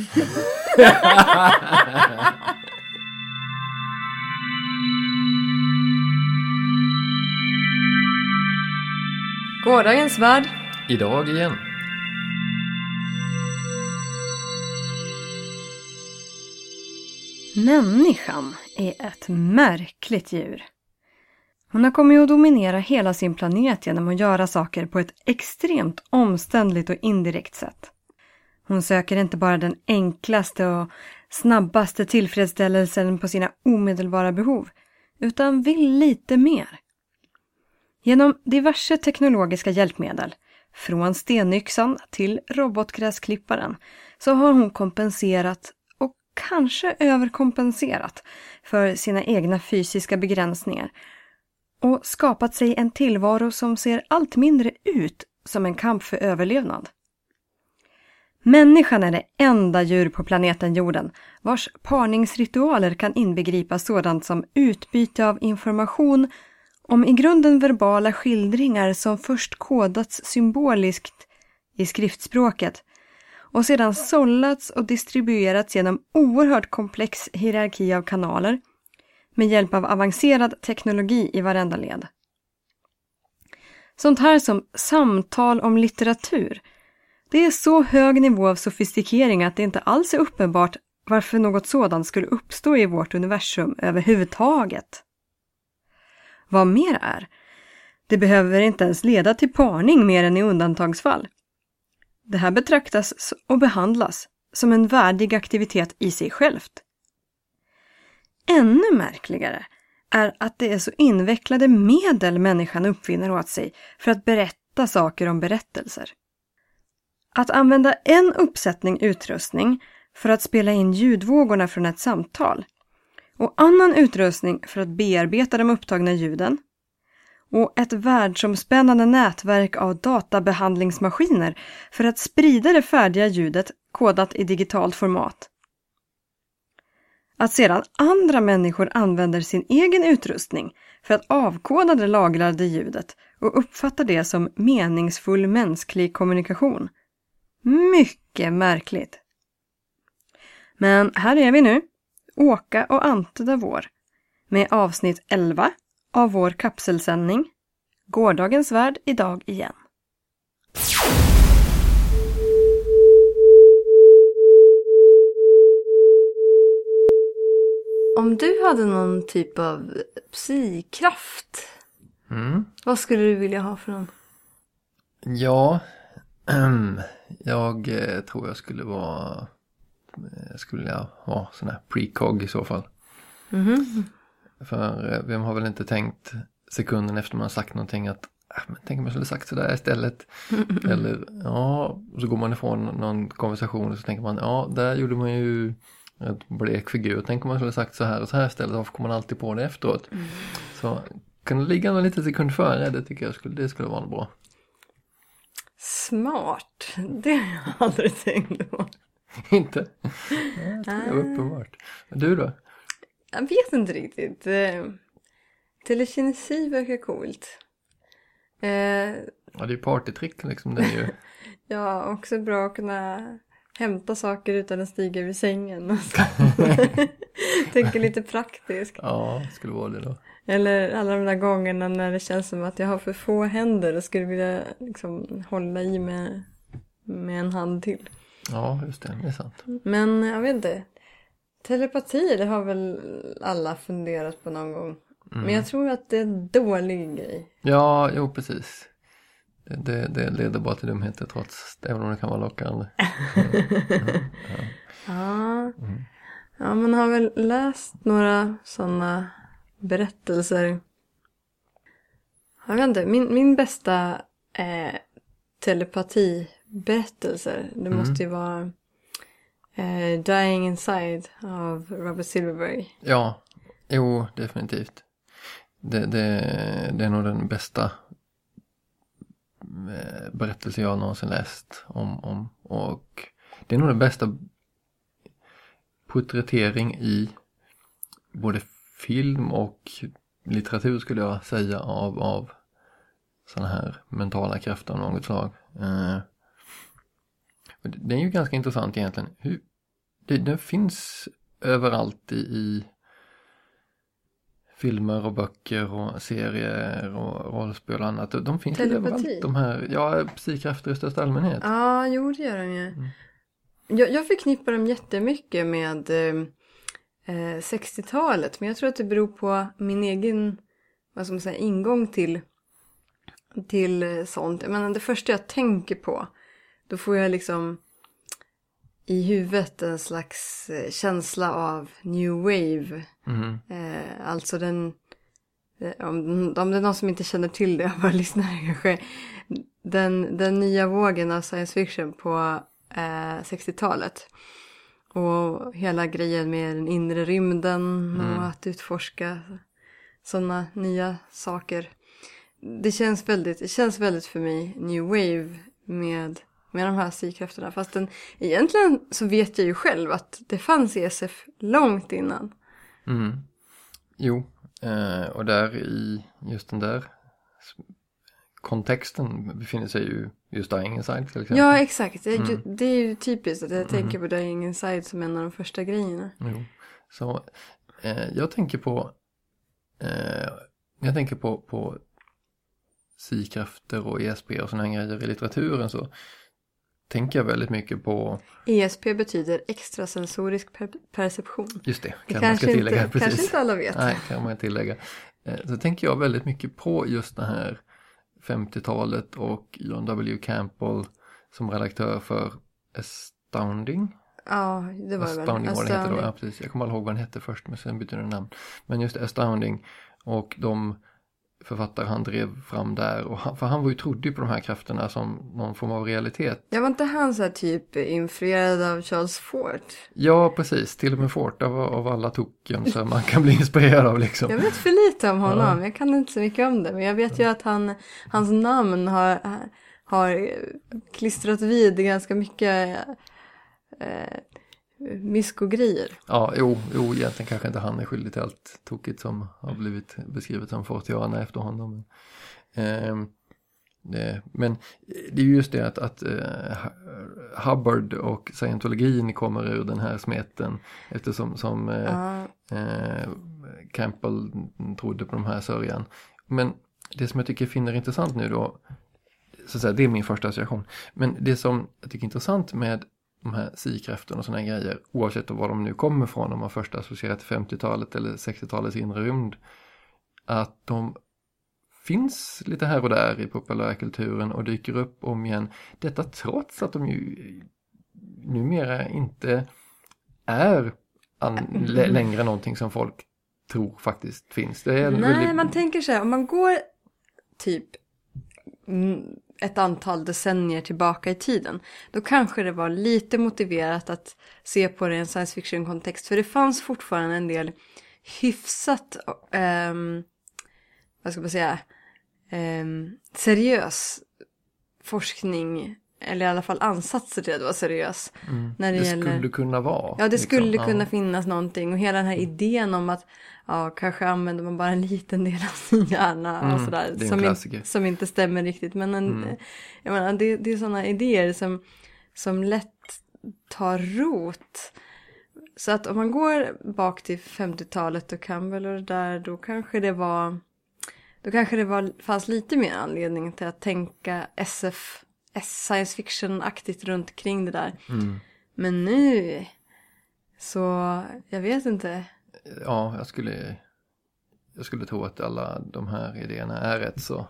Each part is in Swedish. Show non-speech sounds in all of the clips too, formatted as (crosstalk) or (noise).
(laughs) Gårdagens värld. Idag igen. Människan är ett märkligt djur. Hon har kommit att dominera hela sin planet genom att göra saker på ett extremt omständligt och indirekt sätt. Hon söker inte bara den enklaste och snabbaste tillfredsställelsen på sina omedelbara behov, utan vill lite mer. Genom diverse teknologiska hjälpmedel, från stenyxan till robotgräsklipparen, så har hon kompenserat och kanske överkompenserat för sina egna fysiska begränsningar och skapat sig en tillvaro som ser allt mindre ut som en kamp för överlevnad. Människan är det enda djur på planeten jorden vars parningsritualer kan inbegripa sådant som utbyte av information om i grunden verbala skildringar som först kodats symboliskt i skriftspråket och sedan sållats och distribuerats genom oerhört komplex hierarki av kanaler med hjälp av avancerad teknologi i varenda led. Sånt här som samtal om litteratur. Det är så hög nivå av sofistikering att det inte alls är uppenbart varför något sådant skulle uppstå i vårt universum överhuvudtaget. Vad mer är, det behöver inte ens leda till parning mer än i undantagsfall. Det här betraktas och behandlas som en värdig aktivitet i sig självt. Ännu märkligare är att det är så invecklade medel människan uppfinner åt sig för att berätta saker om berättelser. Att använda en uppsättning utrustning för att spela in ljudvågorna från ett samtal och annan utrustning för att bearbeta de upptagna ljuden och ett världsomspännande nätverk av databehandlingsmaskiner för att sprida det färdiga ljudet kodat i digitalt format. Att sedan andra människor använder sin egen utrustning för att avkoda det lagrade ljudet och uppfattar det som meningsfull mänsklig kommunikation. Mycket märkligt. Men här är vi nu, Åka och Ante Davor, med avsnitt 11 av vår kapselsändning Gårdagens värld idag igen. Om du hade någon typ av psykraft, Mm. vad skulle du vilja ha för någon? Ja, jag eh, tror jag skulle vara, jag skulle ha sån här precog i så fall. Mhm. För eh, vem har väl inte tänkt sekunden efter man har sagt någonting att "Ah, men tänk om jag skulle sagt sådär istället. (laughs) Eller ja, så går man ifrån någon konversation och så tänker man ja, där gjorde man ju ett blek figur. Tänk om man skulle sagt så här och så här istället. Varför kommer man alltid på det efteråt? Så kan det ligga någon liten sekund före, det tycker jag skulle, det skulle vara bra. Smart, det har jag aldrig tänkt på. (laughs) Inte? Ja, det var uppenbart. Men du då? Jag vet inte riktigt. Eh, Telekinesi verkar coolt. Eh, Ja, det är ju partytrick liksom. Det är ju, (laughs) Ja, också bra att kunna hämta saker utan att stiga vid sängen. (laughs) Tänker lite praktiskt. ja, skulle vara det då. Eller alla de där gångerna när det känns som att jag har för få händer och skulle vilja liksom hålla i med, med en hand till. Ja, just det, det är sant. Men jag vet inte. Telepati, det har väl alla funderat på någon gång. Men jag tror att det är en dålig grej. Ja, jo precis. Det, det, det leder bara till dumheter trots, även om det kan vara lockande. (laughs) Ja. ja, man har väl läst några sådana berättelser. Jag vet inte, min, min bästa eh, telepatiberättelser, det måste ju vara eh, Dying Inside av Robert Silverberg. Ja, jo definitivt. Det, det, det är nog den bästa eh, berättelse jag någonsin läst om, om och det är nog den bästa porträttering i både film och litteratur skulle jag säga av, av sådana här mentala krafter av något slag. Eh, det är ju ganska intressant egentligen. Hur, det, den finns överallt i, i filmer och böcker och serier och rollspel och annat. De finns ju Telepati. överallt. De här, ja, psykkrafter i största allmänhet. Ja, jo det gör de ju. Mm. Jag, jag förknippar dem jättemycket med eh, 60-talet. Men jag tror att det beror på min egen vad ska man säga, ingång till, till eh, sånt. Jag menar, det första jag tänker på, då får jag liksom i huvudet en slags eh, känsla av new wave. Mhm. Eh, alltså den, eh, om, om det är någon som inte känner till det, (laughs) våra lyssnare kanske. Den, den nya vågen av science fiction på eh, 60-talet. Och hela grejen med den inre rymden och Mm. att utforska sådana nya saker. Det känns väldigt, det känns väldigt för mig new wave med, med de här psykkrafterna. Fast den, egentligen så vet jag ju själv att det fanns ESF långt innan. Mm. Jo, eh, och där i just den där kontexten befinner sig ju just Dying Inside till exempel. Ja, exakt. Det Mm. det är ju typiskt att jag tänker på Dying Inside som en av de första grejerna. Jo. Så eh, jag tänker på eh, jag tänker på, på psykrafter och ESP och sådana här grejer i litteraturen så tänker jag väldigt mycket på ESP betyder extrasensorisk per perception. just det, Det kan man ska kanske, tillägga. inte, kanske inte alla vet. Nej, kan man tillägga. Eh, Så tänker jag väldigt mycket på just det här 50-talet och John W. Campbell som redaktör för Astounding. Ja, det var det väl. Astounding var den hette då, Astounding. ja precis. Jag kommer aldrig ihåg vad den hette först men sen bytte den namn. Men just Astounding och de författare han drev fram där. Och han, för han var ju trodde på de här krafterna som någon form av realitet. Jag var inte han så typ influerad av Charles Fort? Ja precis, till och med Fort av, av alla token som man kan bli inspirerad av liksom. Jag vet för lite om honom. Jag kan inte så mycket om det. Men jag vet ju att han, hans namn har, har klistrat vid ganska mycket eh, myskogrejer. Ja, jo, jo, egentligen kanske inte han är skyldig till allt tokigt som har blivit beskrivet som Fortiana efter honom. Men, ehm, det, men det är ju just det att, att eh, Hubbard och scientologin kommer ur den här smeten eftersom som eh, eh, Campbell trodde på de här sörjan. Men det som jag tycker finner intressant nu då, så att säga, det är min första association. Men det som jag tycker är intressant med de här psykrafterna och sådana grejer, oavsett var de nu kommer ifrån, om man först associerar till 50-talet eller 60-talets inre rymd, att de finns lite här och där i populärkulturen och dyker upp om igen. Detta trots att de ju numera inte är lä- längre någonting som folk tror faktiskt finns. Det är en Nej, väldigt- man tänker så här, om man går typ mm, ett antal decennier tillbaka i tiden, då kanske det var lite motiverat att se på det i en science fiction-kontext, för det fanns fortfarande en del hyfsat, ehm, vad ska man säga, ehm, seriös forskning, eller i alla fall ansatser till att vara seriös. Mm. När det, det gäller... skulle kunna vara. Ja, det liksom. skulle Ja. kunna finnas någonting och hela den här idén om att ja, kanske använder man bara en liten del av sin hjärna och Mm, sådär. det är en som, in, som inte stämmer riktigt. Men en, Mm. jag menar, det, det är sådana idéer som, som lätt tar rot. Så att om man går bak till 50-talet och Campbell och det där, då kanske det var då kanske det var, fanns lite mer anledning till att tänka SF, science fiction-aktigt runt kring det där. Mm. Men nu så, jag vet inte. Ja, jag skulle, jag skulle tro att alla de här idéerna är rätt så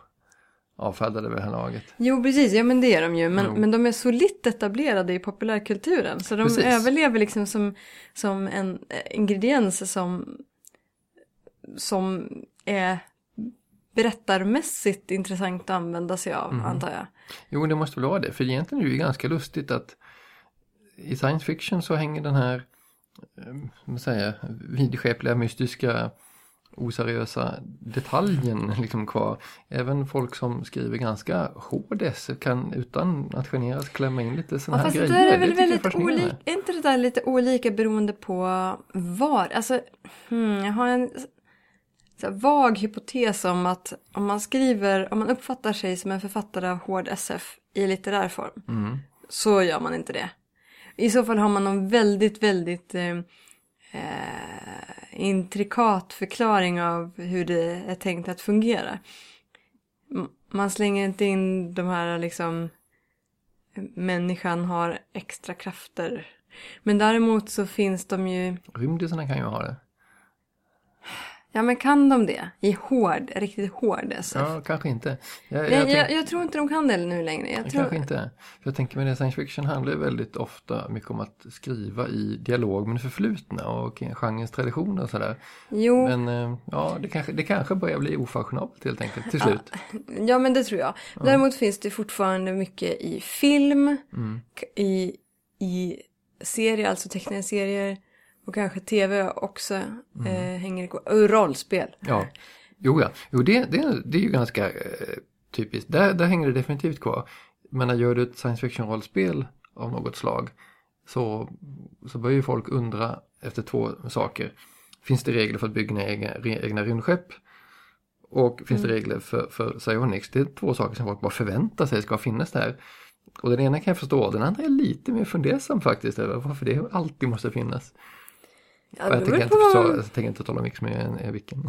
avfärdade vid det här laget. Jo precis, ja men det är de ju. Men, men de är solitt etablerade i populärkulturen. Så de Precis. överlever liksom som, som en eh, ingrediens som, som är berättarmässigt intressant att använda sig av, Mhm. antar jag. Jo, det måste väl vara det. För egentligen är det ju ganska lustigt att i science fiction så hänger den här eh, säger, vidskepliga, mystiska, oseriösa detaljen (laughs) liksom kvar. Även folk som skriver ganska hård essä kan utan att generas klämma in lite Ja, sådana här fast det grejer. är väl jag väldigt olika. Är inte det där lite olika beroende på var? Alltså, hmm, jag har en så vag hypotes om att om man skriver, om man uppfattar sig som en författare av hård SF i litterär form, Mm. så gör man inte det. I så fall har man någon väldigt, väldigt eh, eh, intrikat förklaring av hur det är tänkt att fungera. Man slänger inte in de här liksom människan har extra krafter. Men däremot så finns de ju, Rymdisarna kan ju ha det. Ja men kan de det? I hård, riktigt hård SF? Ja, kanske inte. Jag, jag, jag, tänk- jag, jag tror inte de kan det nu längre. Jag tror, Kanske inte. För jag tänker mig det, science fiction handlar ju väldigt ofta mycket om att skriva i dialog med det förflutna och genrens traditioner och sådär. Jo, Men eh, ja, det kanske, det kanske börjar bli ofashionabelt helt enkelt till slut. ja men det tror jag. Däremot finns det fortfarande mycket i film, Mm. i, i serier, alltså tecknade serier och kanske tv också Mm. eh, hänger ihop. Rollspel. Ja, jo ja. Jo, det, det, det är ju ganska eh, typiskt. Där, där hänger det definitivt kvar. Men när gör du ett science fiction-rollspel av något slag så, så börjar ju folk undra efter två saker. Finns det regler för att bygga egna, egna rymdskepp? Och finns det regler för, för psionics? Det är två saker som folk bara förväntar sig ska finnas där. Och den ena kan jag förstå, den andra är lite mer fundersam faktiskt över varför det alltid måste finnas. Ja, jag, tänker på inte förstå, man- jag tänker inte tala är, en- är vilken.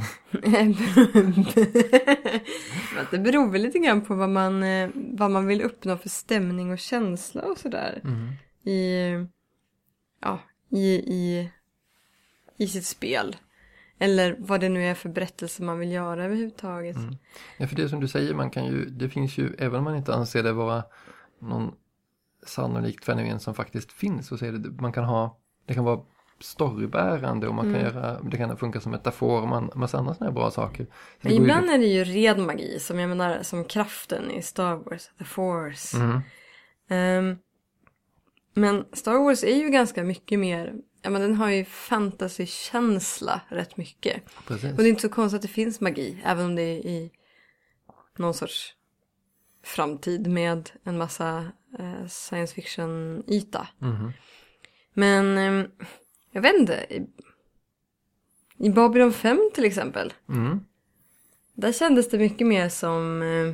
Det beror väl lite grann på vad man, eh, vad man vill uppnå för stämning och känsla och sådär. Mm. I, ja, i, i, i sitt spel. Eller vad det nu är för berättelse man vill göra överhuvudtaget. Mm. Ja, för det som du säger, man kan ju, det finns ju, även om man inte anser det vara någon sannolikt fenomen som faktiskt finns, så är det, man kan ha, det kan vara storybärande och man kan Mm. göra, det kan funka som metafor och man, massa andra sådana bra saker. Så går ju- ibland är det ju ren magi, som jag menar som kraften i Star Wars, The Force. Mm, Ehm, men Star Wars är ju ganska mycket mer, ja men den har ju fantasykänsla rätt mycket. precis. Och det är inte så konstigt att det finns magi, även om det är i någon sorts framtid med en massa eh, science fiction-yta. Mhm. Men ehm, jag vet inte, i, i Babylon 5 till exempel, Mm. där kändes det mycket mer som... Eh,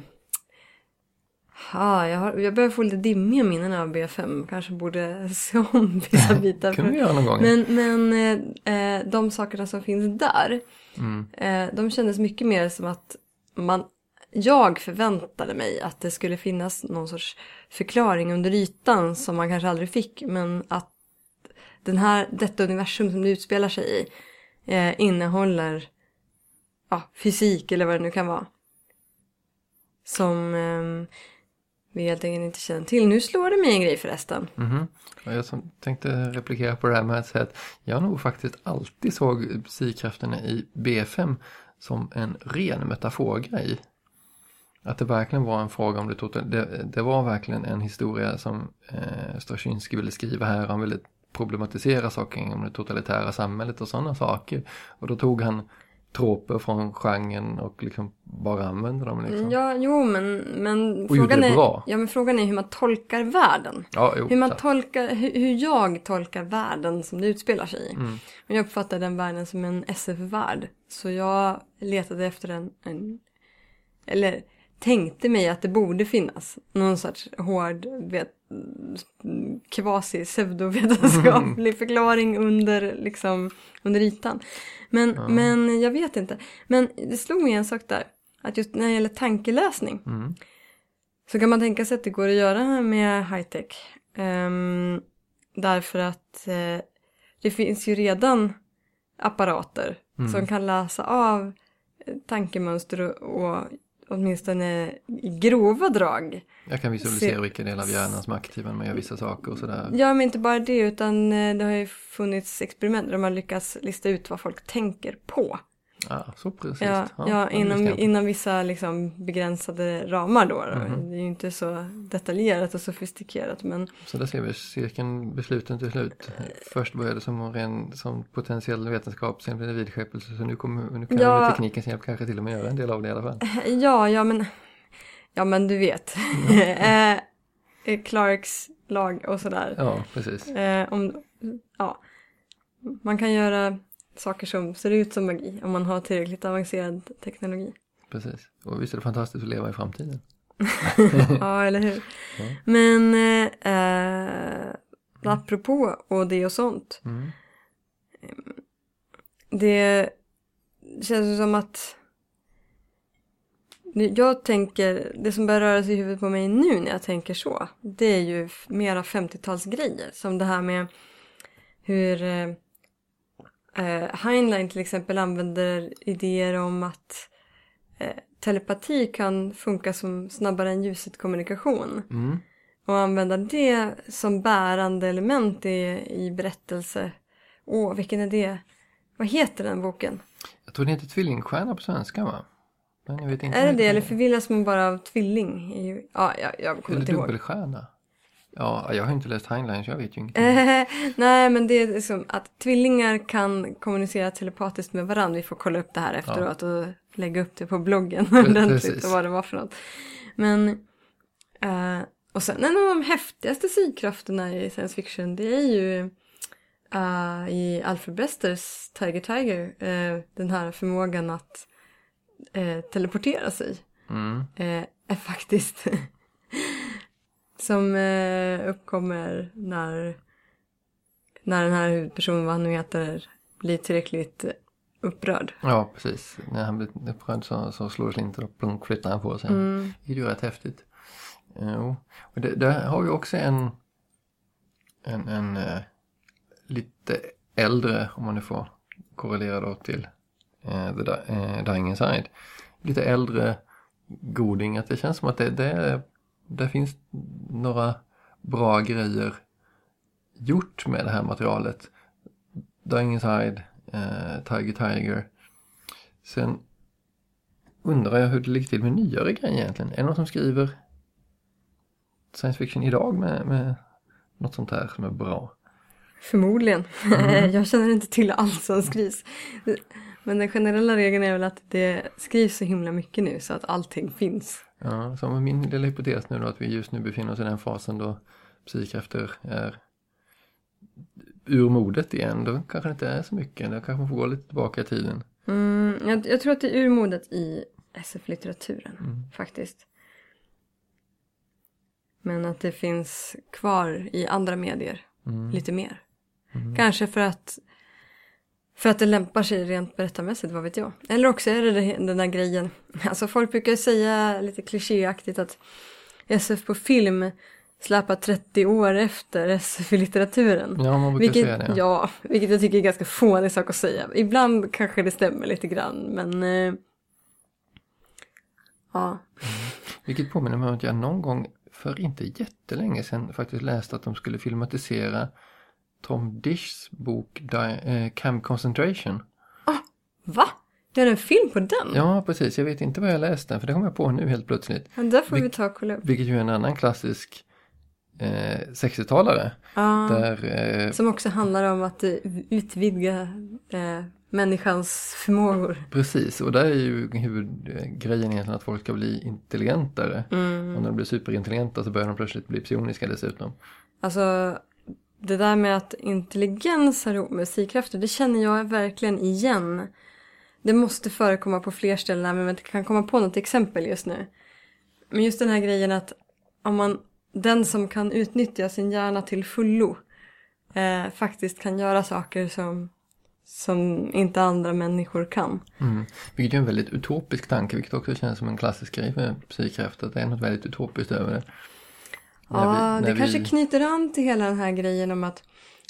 ah, jag, har, jag börjar få lite dimmiga minnen av B5. Kanske borde se om (laughs) vissa bitar. kan vi göra någon gång. Men, men eh, eh, de sakerna som finns där, Mm. eh, de kändes mycket mer som att man, jag förväntade mig att det skulle finnas någon sorts förklaring under ytan som man kanske aldrig fick. Men att den här, detta universum som det utspelar sig i eh, innehåller ja, fysik eller vad det nu kan vara. Som eh, vi helt enkelt inte känner till. Nu slår det mig en grej förresten. Mhm. Ja, jag som tänkte replikera på det här med att säga att jag nog faktiskt alltid såg psykrafterna i B5 som en ren metaforgrej. Att det verkligen var en fråga om det totala. Det, det var verkligen en historia som eh, Straczynski ville skriva här. Han ville problematisera saker om det totalitära samhället och sådana saker. Och då tog han troper från genren och liksom bara använde dem. Liksom. Ja, jo, men, men, frågan är, ja, men frågan är hur man tolkar världen. Ja, jo, Hur, man sant. tolkar, hur, hur jag tolkar världen som det utspelar sig i. Mm. Och jag uppfattar den världen som en SF-värld. Så jag letade efter en, en... Eller tänkte mig att det borde finnas någon sorts hård vet, kvasi pseudovetenskaplig förklaring under, liksom, under ytan. Men, Ja. men jag vet inte. Men det slog mig en sak där. Att just när det gäller tankeläsning Mm. så kan man tänka sig att det går att göra med high-tech. Ehm, därför att eh, det finns ju redan apparater Mm. som kan läsa av tankemönster och, och åtminstone grova drag. Jag kan visualisera Se- vilka delar av hjärnan som är aktiva när man gör vissa saker och sådär. Ja, men inte bara det utan eh, det har ju funnits experiment där man lyckats lista ut vad folk tänker på. Ja, så precis. Ja, ja, visste inom, inom vissa liksom begränsade ramar då. då. Mhm. Det är ju inte så detaljerat och sofistikerat men Så där ser vi cirkeln besluten till slut. Först började det som, en ren, som potentiell vetenskap, sen blev det vidskepelse. Så nu, kommer, nu kan Ja. vi med teknikens hjälp kanske till och med göra en del av det i alla fall. (laughs) Ja, ja men, ja men du vet. (laughs) Eh, Clarks lag och sådär. Ja, precis. Eh, om, ja. Man kan göra saker som ser ut som magi om man har tillräckligt avancerad teknologi. precis. Och visst är det fantastiskt att leva i framtiden. (laughs) ja, eller hur? Ja. Men eh, eh, apropå och det och sånt. Mm. Det känns som att jag tänker, det som börjar röra sig i huvudet på mig nu när jag tänker så, det är ju mera 50-talsgrejer. Som det här med hur eh, Heinlein till exempel använder idéer om att eh, telepati kan funka som snabbare än ljuset kommunikation. Mm. Och använda det som bärande element i, i berättelse. Åh, vilken är det? Vad heter den boken? Jag tror det heter tvillingstjärna på svenska va? Men jag vet inte. Är det det eller förvillas man bara av tvilling? Ja, jag, jag kommer Eller inte ihåg. dubbelstjärna? Ja, jag har inte läst Heinlein så jag vet ju ingenting. (laughs) Nej, men det är liksom att tvillingar kan kommunicera telepatiskt med varandra. Vi får kolla upp det här efteråt och lägga upp det på bloggen (laughs) ordentligt och vad det var för något. Men, eh, och sen en av de häftigaste sidkrafterna i science fiction det är ju eh, i Alfred Besters Tiger Tiger eh, den här förmågan att teleportera sig Mm. är faktiskt (laughs) som eh, uppkommer när, när den här huvudpersonen, vad han nu heter, blir tillräckligt eh, upprörd. Ja, precis. När han blir upprörd så, så slår slinter och plunk flyttar han på sig. Mm. Det är ju rätt häftigt. Jo. Och det, där har vi också en, en, en eh, lite äldre, om man nu får korrelera då till eh, The eh, Dying Inside. Lite äldre goding, att det känns som att det, det, det finns några bra grejer gjort med det här materialet. Dying Inside, eh, Tiger Tiger. Sen undrar jag hur det ligger till med nyare grejer egentligen. Är det någon som skriver science fiction idag med, med något sånt här som är bra? Förmodligen. (laughs) Jag känner inte till allt som skrivs. Men den generella regeln är väl att det skrivs så himla mycket nu så att allting finns. Ja, med min lilla hypotes nu då att vi just nu befinner oss i den fasen då psykkrafter är ur modet igen. Då kanske det inte är så mycket. Då kanske man får gå lite tillbaka i tiden. Mm, jag, jag tror att det är urmodet i SF-litteraturen faktiskt. Men att det finns kvar i andra medier lite mer. Kanske för att för att det lämpar sig rent berättarmässigt, vad vet jag. Eller också är det den där grejen. Alltså folk brukar säga lite klichéaktigt att SF på film släpar 30 år efter SF i litteraturen. Ja, man brukar Vilket, säga det. ja, vilket jag tycker är ganska fånig sak att säga. Ibland kanske det stämmer lite grann, men... Eh, ja. Vilket påminner mig om att jag någon gång för inte jättelänge sedan faktiskt läste att de skulle filmatisera Tom Dishs bok eh, Camp Concentration. Va? Gör en film på den? Ja, precis. Jag vet inte vad jag läste för det kom jag på nu helt plötsligt. Ja, där får vi Vil- ta och kolla upp. Vilket ju är en annan klassisk eh, 60-talare. Ja. Där, eh, Som också handlar om att eh, utvidga eh, människans förmågor. precis, och där är ju huvudgrejen egentligen att folk ska bli intelligentare. Mm. Och när de blir superintelligenta så börjar de plötsligt bli psioniska dessutom. Alltså, det där med att intelligens har ihop med musikkrafter, det känner jag verkligen igen. Det måste förekomma på fler ställen, men jag inte kan komma på något exempel just nu. Men just den här grejen att om man, den som kan utnyttja sin hjärna till fullo eh, faktiskt kan göra saker som, som inte andra människor kan. Mm. Vilket är en väldigt utopisk tanke, vilket också känns som en klassisk grej med psykkraft, Att det är något väldigt utopiskt över det. Ja, vi- det när kanske vi- knyter an till hela den här grejen om att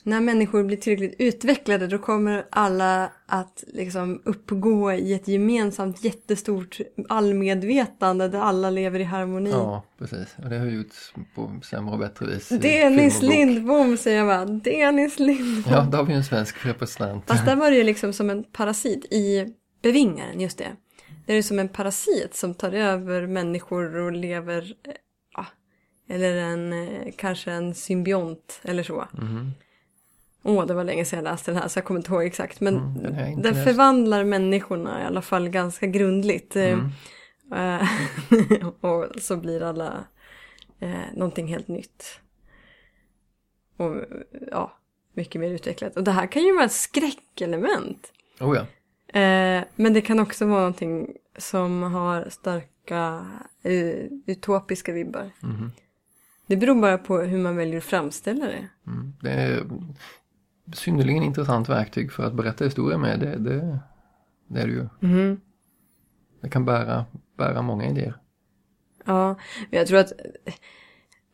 när människor blir tillräckligt utvecklade då kommer alla att liksom uppgå i ett gemensamt jättestort allmedvetande där alla lever i harmoni. Ja, precis. Och det har gjorts på sämre och bättre vis. Dennis. Lindbom säger jag bara. Dennis Lindbom. Ja, där har vi en svensk representant. Fast där var det ju liksom som en parasit i Bevingaren, just det. Det är som en parasit som tar över människor och lever, eller en, eh, kanske en symbiont eller så. Mhm. Åh, det var länge sedan jag läste den här så jag kommer inte ihåg exakt. Men Mm, den den förvandlar människorna i alla fall ganska grundligt. Eh, Mm. (laughs) och så blir alla eh, någonting helt nytt. Och ja, mycket mer utvecklat. Och det här kan ju vara ett skräckelement. Oh ja. Eh, men det kan också vara någonting som har starka utopiska vibbar. Mhm. Det beror bara på hur man väljer att framställa det. Mm. Det är synnerligen intressant verktyg för att berätta historia med. Det, det, det är det ju. Mm. Det kan bära, bära många idéer. Ja, men jag tror att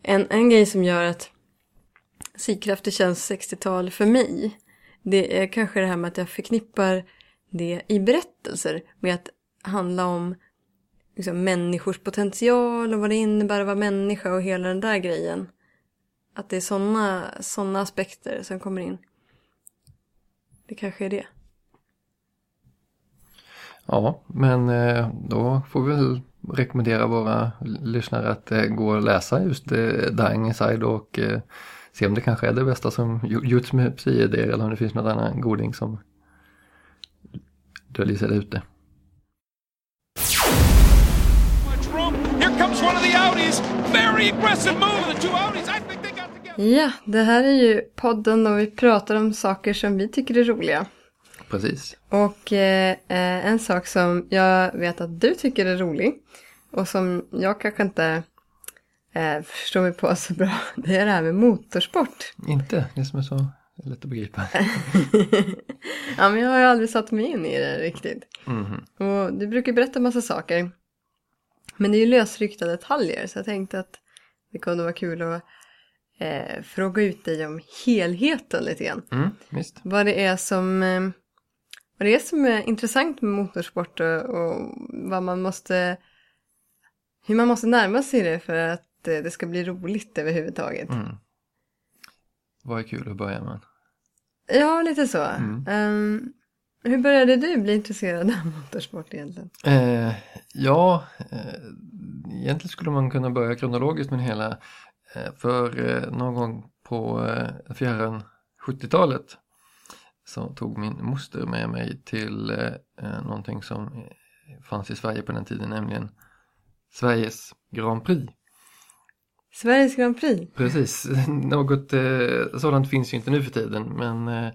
en, en grej som gör att Sigkrafter känns 60-tal för mig. Det är kanske det här med att jag förknippar det i berättelser med att handla om liksom, människors potential och vad det innebär att vara människa och hela den där grejen. Att det är sådana såna aspekter som kommer in. Det kanske är det. Ja, men eh, då får vi väl rekommendera våra lyssnare att eh, gå och läsa just eh, Dying Inside och se om det kanske är det bästa som gjorts med psyidéer eller om det finns någon annan goding som döljer sig där ute. Ja, det här är ju podden och vi pratar om saker som vi tycker är roliga. Precis. Och eh, en sak som jag vet att du tycker är rolig och som jag kanske inte eh, förstår mig på så bra, (laughs) det är det här med motorsport. Inte, det som är så lätt att begripa. (laughs) ja, men jag har ju aldrig satt mig in i det riktigt. Mm. Och du brukar berätta massa saker. Men det är ju lösryckta detaljer så jag tänkte att det kunde vara kul att eh, fråga ut dig om helheten lite grann. Mm, visst. Vad det är som eh, vad det är som är intressant med motorsport och, och vad man måste hur man måste närma sig det för att eh, det ska bli roligt överhuvudtaget. Mm. Vad är kul att börja med? Ja, lite så. Mm. Um, hur började du bli intresserad av motorsport egentligen? Eh, ja, eh, egentligen skulle man kunna börja kronologiskt med det hela. Eh, för eh, någon gång på eh, fjärran 70-talet så tog min moster med mig till eh, någonting som fanns i Sverige på den tiden, nämligen Sveriges Grand Prix. Sveriges Grand Prix? Precis, (laughs) något eh, sådant finns ju inte nu för tiden men eh, eh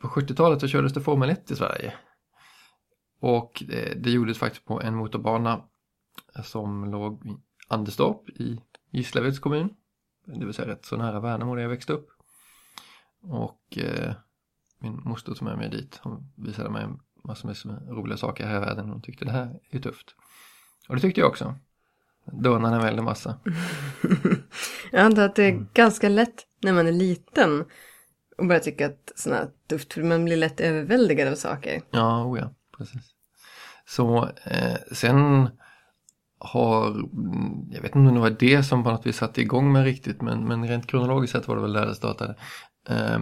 på 70-talet så kördes det Formel 1 i Sverige. Och eh, det gjordes faktiskt på en motorbana som låg i Anderstorp i Gislaveds kommun. Det vill säga rätt så nära Värnamo där jag växte upp. Och eh, min moster tog med mig dit. Hon visade mig massor med roliga saker här i världen. Hon tyckte det här är tufft. Och det tyckte jag också. Dånade en väldig massa. (laughs) jag antar att det är mm. ganska lätt när man är liten och börjar tycka att sådana här tufft, för man blir lätt överväldigad av saker. Ja, oh ja, precis. Så eh, sen har, jag vet inte om det var det som på något vis satte igång med riktigt, men, men rent kronologiskt sett var det väl där det startade. Eh,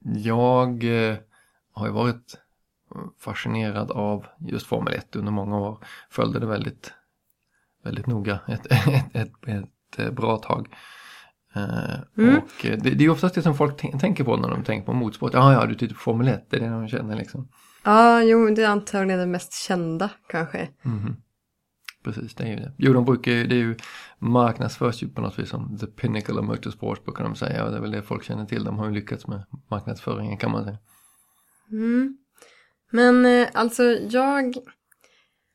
jag eh, har ju varit fascinerad av just Formel 1 under många år. Följde det väldigt, väldigt noga ett, (laughs) ett, ett, ett bra tag. Uh, mm. Och det, det är oftast det som folk tänker på när de tänker på motorsport. Ja, ja, du tittar på Formel 1, det är det de känner liksom. Ja, jo, det är antagligen det mest kända kanske. Mm. Precis, det är ju det. Jo, de brukar ju, det är ju marknadsförs ju på något vis som the pinnacle of motorsport brukar de säga och det är väl det folk känner till. De har ju lyckats med marknadsföringen kan man säga. Mm. Men eh, alltså jag,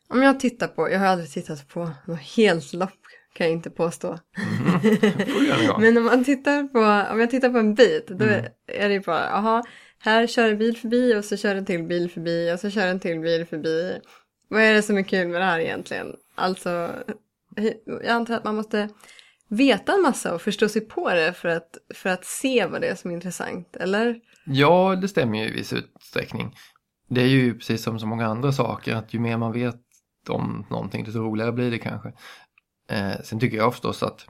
om jag tittar på, jag har aldrig tittat på något helt lopp kan jag inte påstå. Mm. (laughs) Men om man tittar på, om jag tittar på en bit, då mm. är det ju bara, jaha, här kör en bil förbi och så kör en till bil förbi och så kör en till bil förbi. Vad är det som är kul med det här egentligen? Alltså, jag antar att man måste veta en massa och förstå sig på det för att, för att se vad det är som är intressant, eller? Ja, det stämmer ju i viss utsträckning det är ju precis som så många andra saker att ju mer man vet om någonting desto roligare blir det kanske. Eh, sen tycker jag förstås att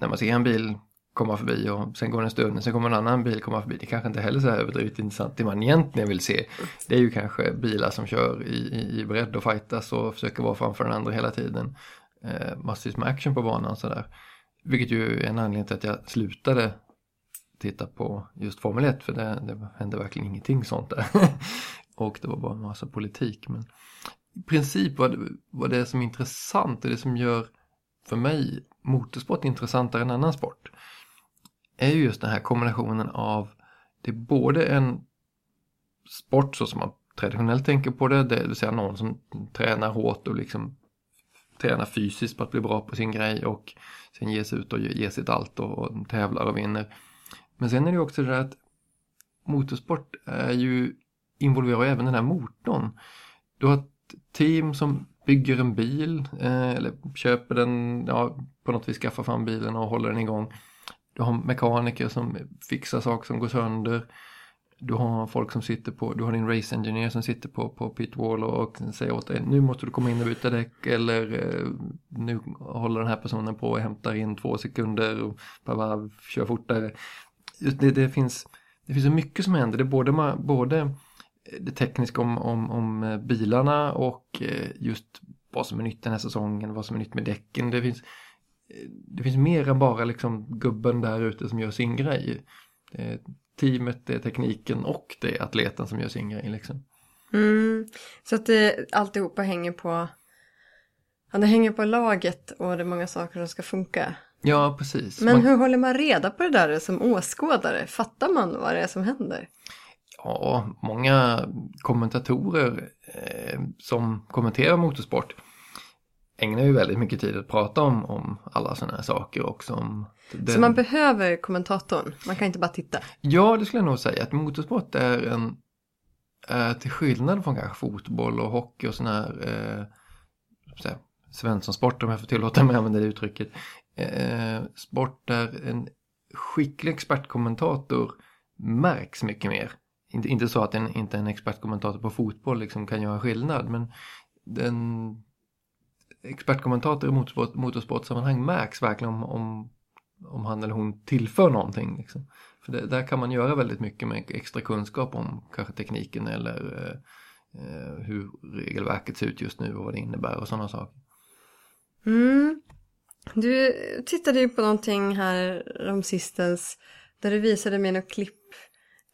när man ser en bil komma förbi och sen går det en stund och sen kommer en annan bil komma förbi. Det kanske inte heller är så här överdrivet intressant. Det man egentligen vill se det är ju kanske bilar som kör i, i, i bredd och fightas och försöker vara framför den andra hela tiden. Eh, massvis med action på banan och sådär. Vilket ju är en anledning till att jag slutade titta på just Formel 1 för det, det hände verkligen ingenting sånt där. (laughs) och det var bara en massa politik. Men i princip var det, var det som är intressant och det som gör för mig motorsport intressantare än annan sport är ju just den här kombinationen av det är både en sport så som man traditionellt tänker på det, det vill säga någon som tränar hårt och liksom tränar fysiskt på att bli bra på sin grej och sen ger sig ut och ger sitt allt och, och tävlar och vinner. Men sen är det ju också det där att motorsport är ju involverar även den här motorn. Du har ett team som bygger en bil eh, eller köper den, ja, på något vis skaffar fram bilen och håller den igång. Du har mekaniker som fixar saker som går sönder. Du har folk som sitter på, du har din race engineer som sitter på, på pit wall och, och säger åt dig nu måste du komma in och byta däck eller eh, nu håller den här personen på och hämtar in två sekunder och bara kör fortare. Det, det, finns, det finns så mycket som händer. Det är både, både det tekniska om, om, om bilarna och eh, just vad som är nytt den här säsongen, vad som är nytt med däcken. Det finns, det finns mer än bara liksom gubben där ute som gör sin grej. Det är teamet, det är tekniken och det är atleten som gör sin grej. Liksom. Mm, så att det, alltihopa hänger på Ja, det hänger på laget och det är många saker som ska funka. Ja, precis. Men man... hur håller man reda på det där som åskådare? Fattar man vad det är som händer? Ja, många kommentatorer eh, som kommenterar motorsport ägnar ju väldigt mycket tid att prata om, om alla sådana här saker också. Om den... Så man behöver kommentatorn? Man kan inte bara titta? Ja, det skulle jag nog säga. Att motorsport är en, är till skillnad från kanske fotboll och hockey och sådana här eh, Svenssonsport om jag får tillåta mig att använda det uttrycket. Eh, sport där en skicklig expertkommentator märks mycket mer. Inte, inte så att en, inte en expertkommentator på fotboll liksom kan göra skillnad men den expertkommentator i motorsport, motorsportsammanhang märks verkligen om, om, om han eller hon tillför någonting. Liksom. För det, där kan man göra väldigt mycket med extra kunskap om kanske tekniken eller eh, eh hur regelverket ser ut just nu och vad det innebär och sådana saker. Mm. Du tittade ju på någonting här om sistens där du visade mig något klipp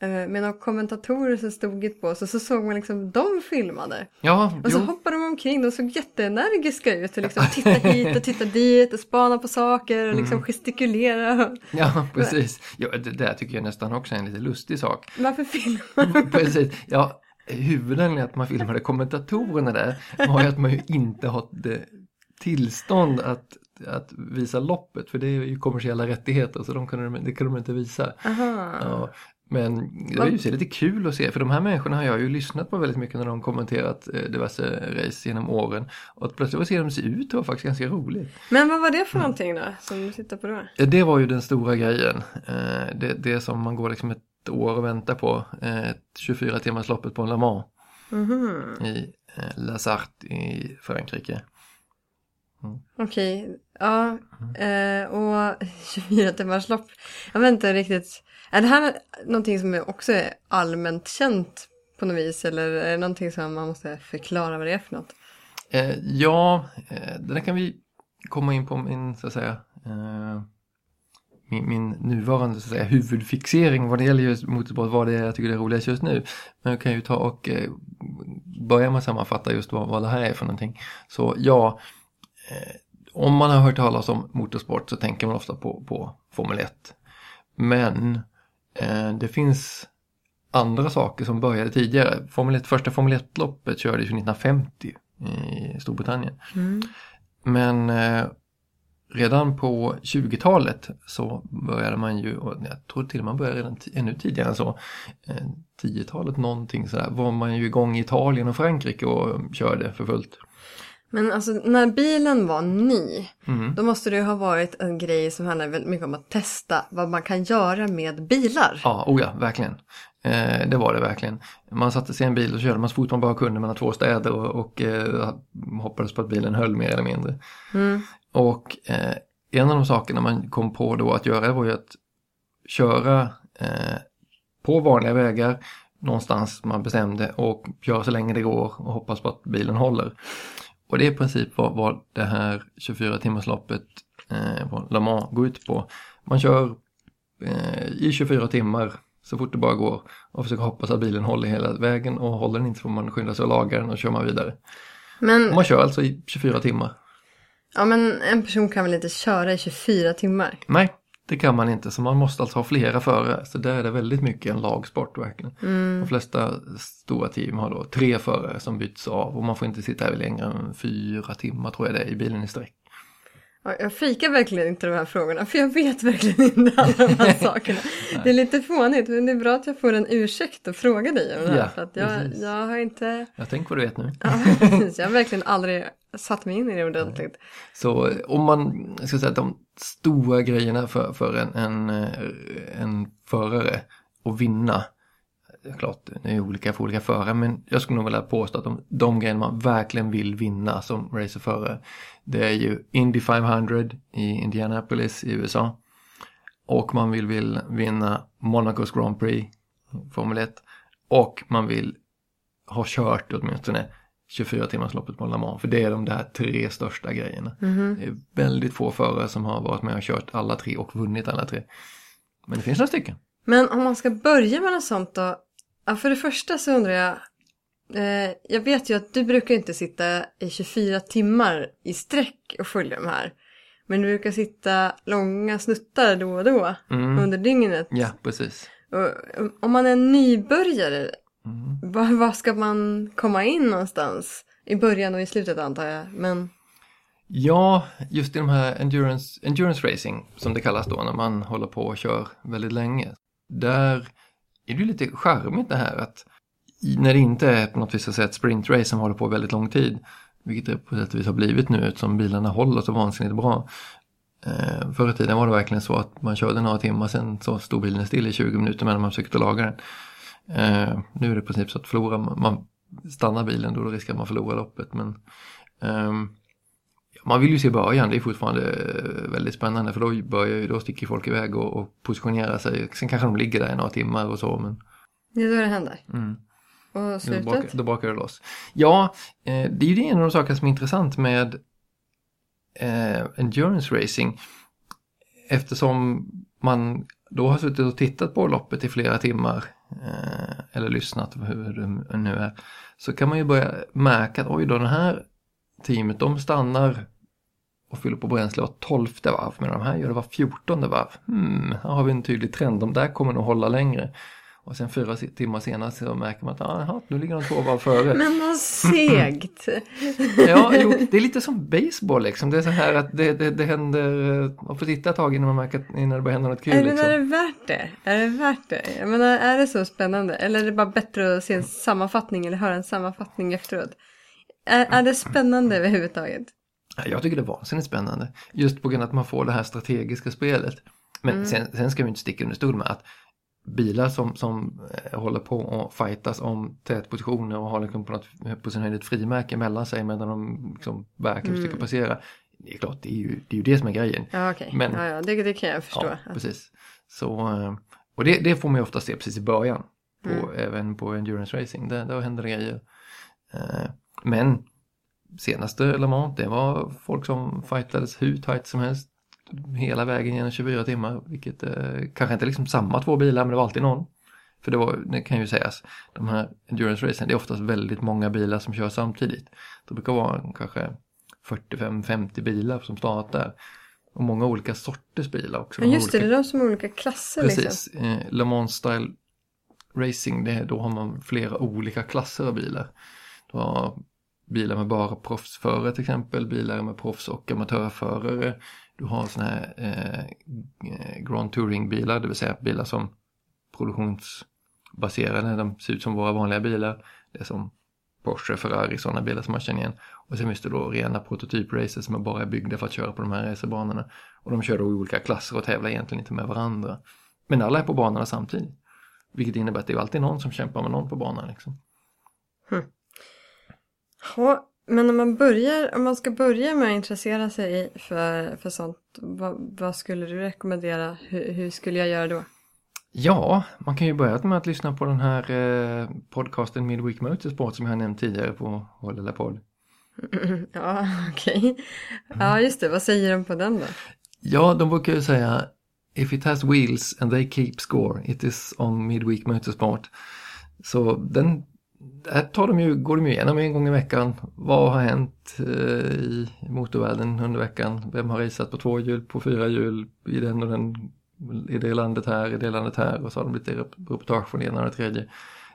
med några kommentatorer som stod ett på så, så såg man liksom de filmade. Ja, och så jo. hoppade de omkring, de såg jätteenergiska ut och liksom titta hit och titta dit och spana på saker och liksom mm. gestikulera. Ja, precis. Ja, det där tycker jag nästan också är en lite lustig sak. Varför filmar (laughs) precis, ja. Huvudändan att man filmade kommentatorerna där var ju att man ju inte har tillstånd att att visa loppet för det är ju kommersiella rättigheter så de kunde, det kunde de inte visa. Ja, men det är ju lite kul att se för de här människorna har jag ju lyssnat på väldigt mycket när de kommenterat eh, diverse race genom åren. Och att plötsligt se dem se ut var faktiskt ganska roligt. Men vad var det för någonting då som du tittar på då? Det var ju den stora grejen. Eh, det, det som man går liksom ett år och väntar på. 24 eh, timmars loppet på Le Mans. Mm -hmm. I La Sarthe i Frankrike. Mm. Okej, okay. ja. Mm. och (laughs) 24 timmars lopp. Jag vet inte riktigt är det här någonting som också är allmänt känt på något vis eller är det någonting som man måste förklara vad det är för något? Eh, ja, eh, det där kan vi komma in på min, så att säga, eh, min, min, nuvarande så att säga, huvudfixering vad det gäller just motorsport, vad det är jag tycker det är roligast just nu. Men jag kan ju ta och eh, börja med att sammanfatta just vad, vad det här är för någonting. Så ja, eh, om man har hört talas om motorsport så tänker man ofta på, på Formel 1. Men Eh, det finns andra saker som började tidigare. Formel 1, första Formel 1-loppet kördes 1950 i Storbritannien. Mm. Men eh, redan på 20-talet så började man ju, och jag tror till och med man började redan ännu tidigare än så, 10-talet eh, någonting sådär, var man ju igång i Italien och Frankrike och körde för fullt. Men alltså när bilen var ny, mm. då måste det ju ha varit en grej som handlade väldigt mycket om att testa vad man kan göra med bilar. Ja, oh ja, verkligen. Eh, det var det verkligen. Man satte sig i en bil och körde man så fort man bara kunde mellan två städer och, och eh, hoppades på att bilen höll mer eller mindre. Mm. Och eh, en av de sakerna man kom på då att göra var ju att köra eh, på vanliga vägar någonstans man bestämde och köra så länge det går och hoppas på att bilen håller. Och det är i princip vad, vad det här 24 timmarsloppet eh, på Le Mans går ut på. Man kör eh, i 24 timmar så fort det bara går och försöker hoppas att bilen håller hela vägen och håller den inte får man skynda sig och laga den och kör man vidare. Men... Man kör alltså i 24 timmar. Ja men en person kan väl inte köra i 24 timmar? Nej, det kan man inte, så man måste alltså ha flera förare. Så där är det väldigt mycket en lagsport verkligen. Mm. De flesta stora team har då tre förare som byts av och man får inte sitta här längre än fyra timmar tror jag det är i bilen i sträck. Ja, Jag fikar verkligen inte de här frågorna för jag vet verkligen inte alla de här (laughs) sakerna. Det är lite fånigt men det är bra att jag får en ursäkt att fråga dig om det här. Ja, för jag, jag har inte, Jag tänker vad du vet nu. ja, (laughs) precis, jag har verkligen aldrig satt mig in i det ordentligt. Så om man, jag ska säga att de stora grejerna för, för en, en, en förare att vinna, klart det är olika för olika förare, men jag skulle nog vilja påstå att de, de grejerna man verkligen vill vinna som racerförare, det är ju Indy 500 i Indianapolis i USA och man vill, vill vinna Monacos Grand Prix, Formel 1 och man vill ha kört åtminstone 24 timmars loppet på Le Mans, för det är de där tre största grejerna. Mhm. Det är väldigt få förare som har varit med och kört alla tre och vunnit alla tre. Men det finns några stycken. Men om man ska börja med något sånt då. Ja, för det första så undrar jag. Eh, jag vet ju att du brukar inte sitta i 24 timmar i sträck och följa de här. Men du brukar sitta långa snuttar då och då Mm. under dygnet. Ja, precis. Och, om man är nybörjare, Mm. var, var ska man komma in någonstans? I början och i slutet antar jag. Men Ja, just i de här endurance, endurance racing som det kallas då när man håller på och kör väldigt länge. Där är det ju lite charmigt det här att när det inte är på något vis att säga ett sprintrace som håller på väldigt lång tid, vilket det på sätt och vis har blivit nu eftersom bilarna håller så vansinnigt bra. Eh, förr i tiden var det verkligen så att man körde några timmar sen så stod bilen still i 20 minuter medan man försökte laga den. Eh, nu är det i princip så att förlorar man, man stannar bilen då, då riskerar man att förlora loppet men ehm, man vill ju se början, det är fortfarande eh, väldigt spännande för då, börjar, ju- då sticker folk iväg och, och positionerar sig. Sen kanske de ligger där i några timmar och så men det är då det händer. mm, Och då, slutet? bakar, då bakar det loss. Ja, eh, det är ju det en av de saker som är intressant med eh, endurance racing eftersom man då har suttit och tittat på loppet i flera timmar eh, Eh, eller lyssnat hur det nu är så kan man ju börja märka att oj då det här teamet de stannar och fyller på bränsle var tolfte varv medan de här gör det var fjortonde varv. Hmm, här har vi en tydlig trend, de där kommer nog hålla längre. Och sen fyra timmar senare så märker man att ah, jaha, nu ligger de två varv före. Men vad segt! Ja, jo, det är lite som baseball liksom. Det är så här att det, det, det händer, eh, man får titta ett tag innan man märker att innan det börjar hända något kul. Eller Liksom. är det värt det? Är det värt det? Jag menar, är det så spännande? Eller är det bara bättre att se en sammanfattning eller höra en sammanfattning efteråt? Är, är det spännande överhuvudtaget? Ja, Jag tycker det är vansinnigt spännande. Just på grund av att man får det här strategiska spelet. Men sen, sen ska vi inte sticka under stol med att bilar som, som eh, håller på och fightas om tätpositioner och har liksom på, något, på sin höjd ett frimärke mellan sig medan de liksom verkar försöka passera. Det är klart, det är ju det, är ju det som är grejen. Ja, okej. Men- Ja, ja, det, det kan jag förstå. Ja, precis. Så, eh, och det, det får man ju ofta se precis i början. På, Mm. Även på endurance racing, där, där händer det grejer. Eh, Men senaste Le Mans, det var folk som fightades hur tight som helst hela vägen genom 24 timmar. Vilket eh, kanske inte liksom samma två bilar, men det var alltid någon. För det, var, det kan ju sägas, de här endurance racing, det är oftast väldigt många bilar som kör samtidigt. Det brukar vara kanske 45-50 bilar som startar. Och många olika sorters bilar också. Men De har just det, olika- det är de som är olika klasser liksom. Precis. Eh, Le Mans Style Racing, det, då har man flera olika klasser av bilar. Du har bilar med bara proffsförare till exempel, bilar med proffs och amatörförare. Du har sådana här eh, Grand Touring-bilar, det vill säga bilar som produktionsbaserade, de ser ut som våra vanliga bilar. Det är som Porsche, Ferrari, sådana bilar som man känner igen. Och sen finns det då rena prototypracer som är bara är byggda för att köra på de här racerbanorna. Och de kör då i olika klasser och tävlar egentligen inte med varandra. Men alla är på banorna samtidigt. Vilket innebär att det är alltid någon som kämpar med någon på banan. Liksom. Hm. Ja, men om man börjar, om man ska börja med att intressera sig för, för sånt, vad, vad skulle du rekommendera? Hur, hur skulle jag göra då? Ja, man kan ju börja med att lyssna på den här eh, podcasten Midweek Motorsport som jag har nämnt tidigare på vår lilla podd. (laughs) Ja, okej. Ja, just det. Vad säger de på den då? Ja, de brukar ju säga If it has wheels and they keep score, it is on Midweek Motorsport. Så den här tar de ju, går de ju igenom en gång i veckan. Vad har hänt eh, i motorvärlden under veckan? Vem har raceat på två hjul, på fyra hjul, i den och den, i det landet här, i det landet här och så har de lite reportage från det ena och det tredje.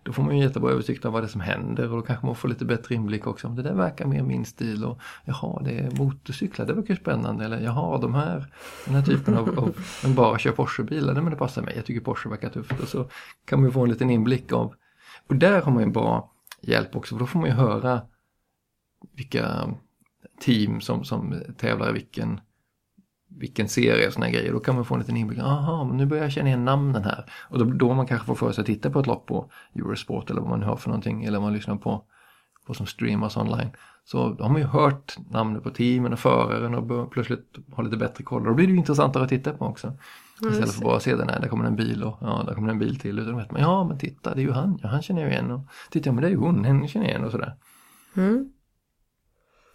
Då får man ju en jättebra översikt av vad det är som händer och då kanske man får lite bättre inblick också. Om det där verkar mer min stil och jaha, det är motorcyklar, det verkar ju spännande. Eller jaha, de här, den här typen av, av men bara kör Porsche-bilar, men det passar mig. Jag tycker Porsche verkar tufft. Och så kan man ju få en liten inblick av, och där har man ju bra hjälp också, för då får man ju höra vilka team som, som tävlar i vilken vilken serie och sådana grejer. Då kan man få en liten inblick. Aha, nu börjar jag känna igen namnen här. Och då, då man kanske får för sig att titta på ett lopp på Eurosport eller vad man nu har för någonting. Eller man lyssnar på vad som streamas online. Så då har man ju hört namnet på teamen och föraren och plötsligt har lite bättre koll. Då blir det ju intressantare att titta på också. Istället för bara att se den här, där kommer en bil och ja, där kommer en bil till. Utan vet man, ja men titta, det är ju han, ja han känner jag igen. Och titta, men det är ju hon, henne känner jag igen och sådär. Mm.